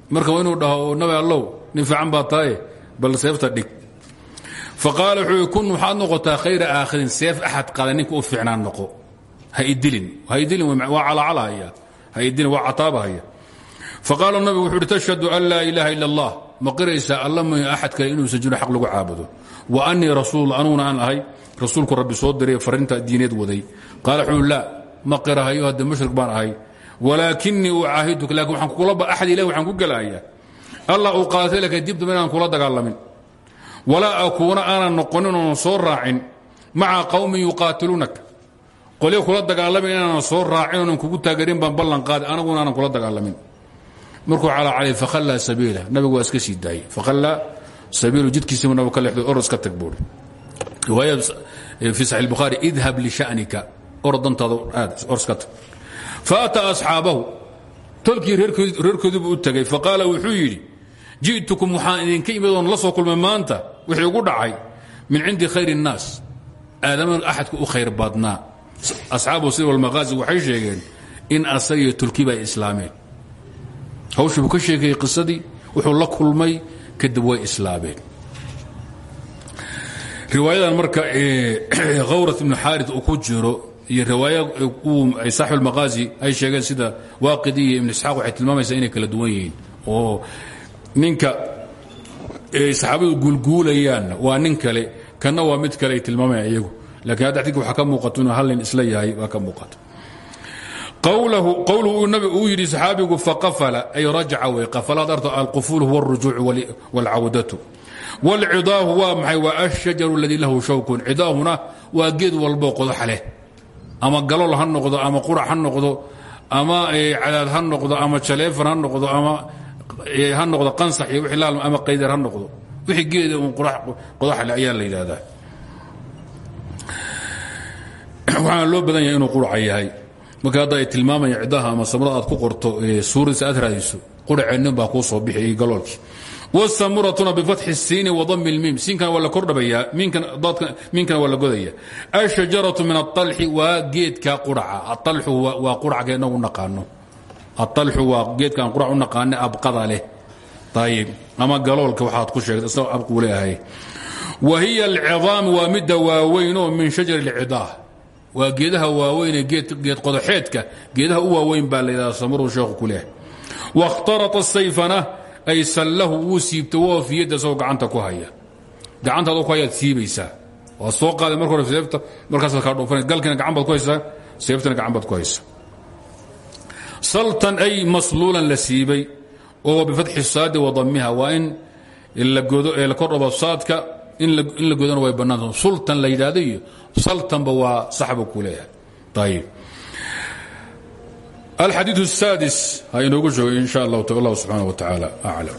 marka waa inuu dhaho nabi allow nin fiican baa tahaye bal seefta dhig faqaala wuxuu kun waxaad noqotaa khayra aakhidin seef axad qaada ninka u fiicnaan noqo ha idilin ha idilin waa calacalahaya ha idilin waa cataabahaya faqaala nabigu wuxuu uhi tashhadu an laa ilaaha ila allah ma qiraysaa alla may axad kale inuusan jiro xaq lagu caabudo wa annii rasuul anuguna aan ahay rasuulku rabbi soo diray farinta diineed waday qaala wuxuu laa ma qirahayo hadde mushrik baan ahay walaakinii ucaahiduka laakiin waxaan kula axad ilahi waxaan ku gelahayaa allah uu qaatay laka dib dambe inaan kula dagaalamin walaa akuuna aanan noqonin oonan soo raacin maca qawmin yuqaatiluunaka. Qolyo kula dagaalamin inaanan soo raacin oonan kugu taagarin baan ballan qaaday anaguna aanan kula dagaalamin. Markuu calaa calay fakhallaa sabiila. Nabigu waa iska sii daayey. Fakhallaa sabiilu jidkiisiibu nabigu ka lexday or iska tag buuri riwaaya fi saxiix bukhaari idhab lisha'nika or dantaada aad or iska tag. Faataa asxaabahu. Tolkii reerkoodiibuu u tegay faqaala wuxuu yidhi ji'tukum waxaan idinka la soo kulmay maanta wixii ugu dhacay min cindi khayr الnaas aadama axadka u khayr badnaa. Asxaabu sir walmaqaazi waxay sheegeen in asagiyo tulkiba ay islaameen. Hawshii buu ka wuxuu la kulmay kadib way islaameen. Riwaayadan marka khawrat ibnu xaarid uu ku jiro iyo riwaaya saaxib almaqaazi ay sheegeen sida waaqidi iyo ibn isxaaq waxay inay kala duwan yihiin. Oo ninka saxaabadu guulguulayaanna waa nin kale kanna waa mid kale ay tilmaamayaan iyagu lakiin hadda xadiidka waxaa ka muuqato inuu hal nin isla yahay waa ka muuqato qowluhu nabi uu yidhi saxaabigu faqafala ay rajaca wey qafalaad arto alqufuul huwa alrujuuc wاlcawdatu wاlcidaahu waa maxay waa ashajaru اladii lahu shawkun cidaahuna waa geed walboo qodaxa leh ama galol ha noqdo ama qurac ha noqdo ama cadaad ha noqdo ama jaleefan ha noqdo ama ha noqdo qansax iyo wixii laalma ama qaydar ha noqdo wixii geeda uun qodaxle ayaa la yidhaahdaa. Waxaana loo badan yahay inuu quraca marka hadda ay tilmaamayaan ciddaha ama samurada ku qorto suuradiisa aad raadiso quracee baa kuu soo bixi iyo galoolkii. Wsamuratuna bifatxi siini wadami lmiim siinkan waa la kordhabayaa miinkana waa la godaya ashajaratu min aطalxi waa geedka quraca aطalxu waa quracka inagu naqaano aطalxu waa geedkaan qurac u naqaane abqada leh ayib ama galoolka waxaad ku sheegtay isagoo abquu leeyahay wa hiya alcidaam waa midda waaweynoo min shajar اlcidaa waa geedaha waaweynee geed qodaxeedka geedaha u waaweyn baa la yidhahda samuruu sheekhu ku leehay waاkhtarata sayfana ay sallahu wuu siibta woo fiyadda isagoo gacanta ku haya gacantaad ku hayaad siibaysaa waa soo qaaday marka hore seefta markaasaad kaa dhuufanay galkiina gacan baad ku haysaa seeftana gacan baad ku haysaa saltan ay masluulan la siibay oo bifatxi saadi wa damiha waa in la godo ee la kordhabo saadka in la godona way bannaanta sultan la yidhaahdo iyo saltanba waa saxbu ku leeyahay ayib alxadiiث السادس ha inoogu jooga in sha allah wallah subxaanaه wa taعaalى aclam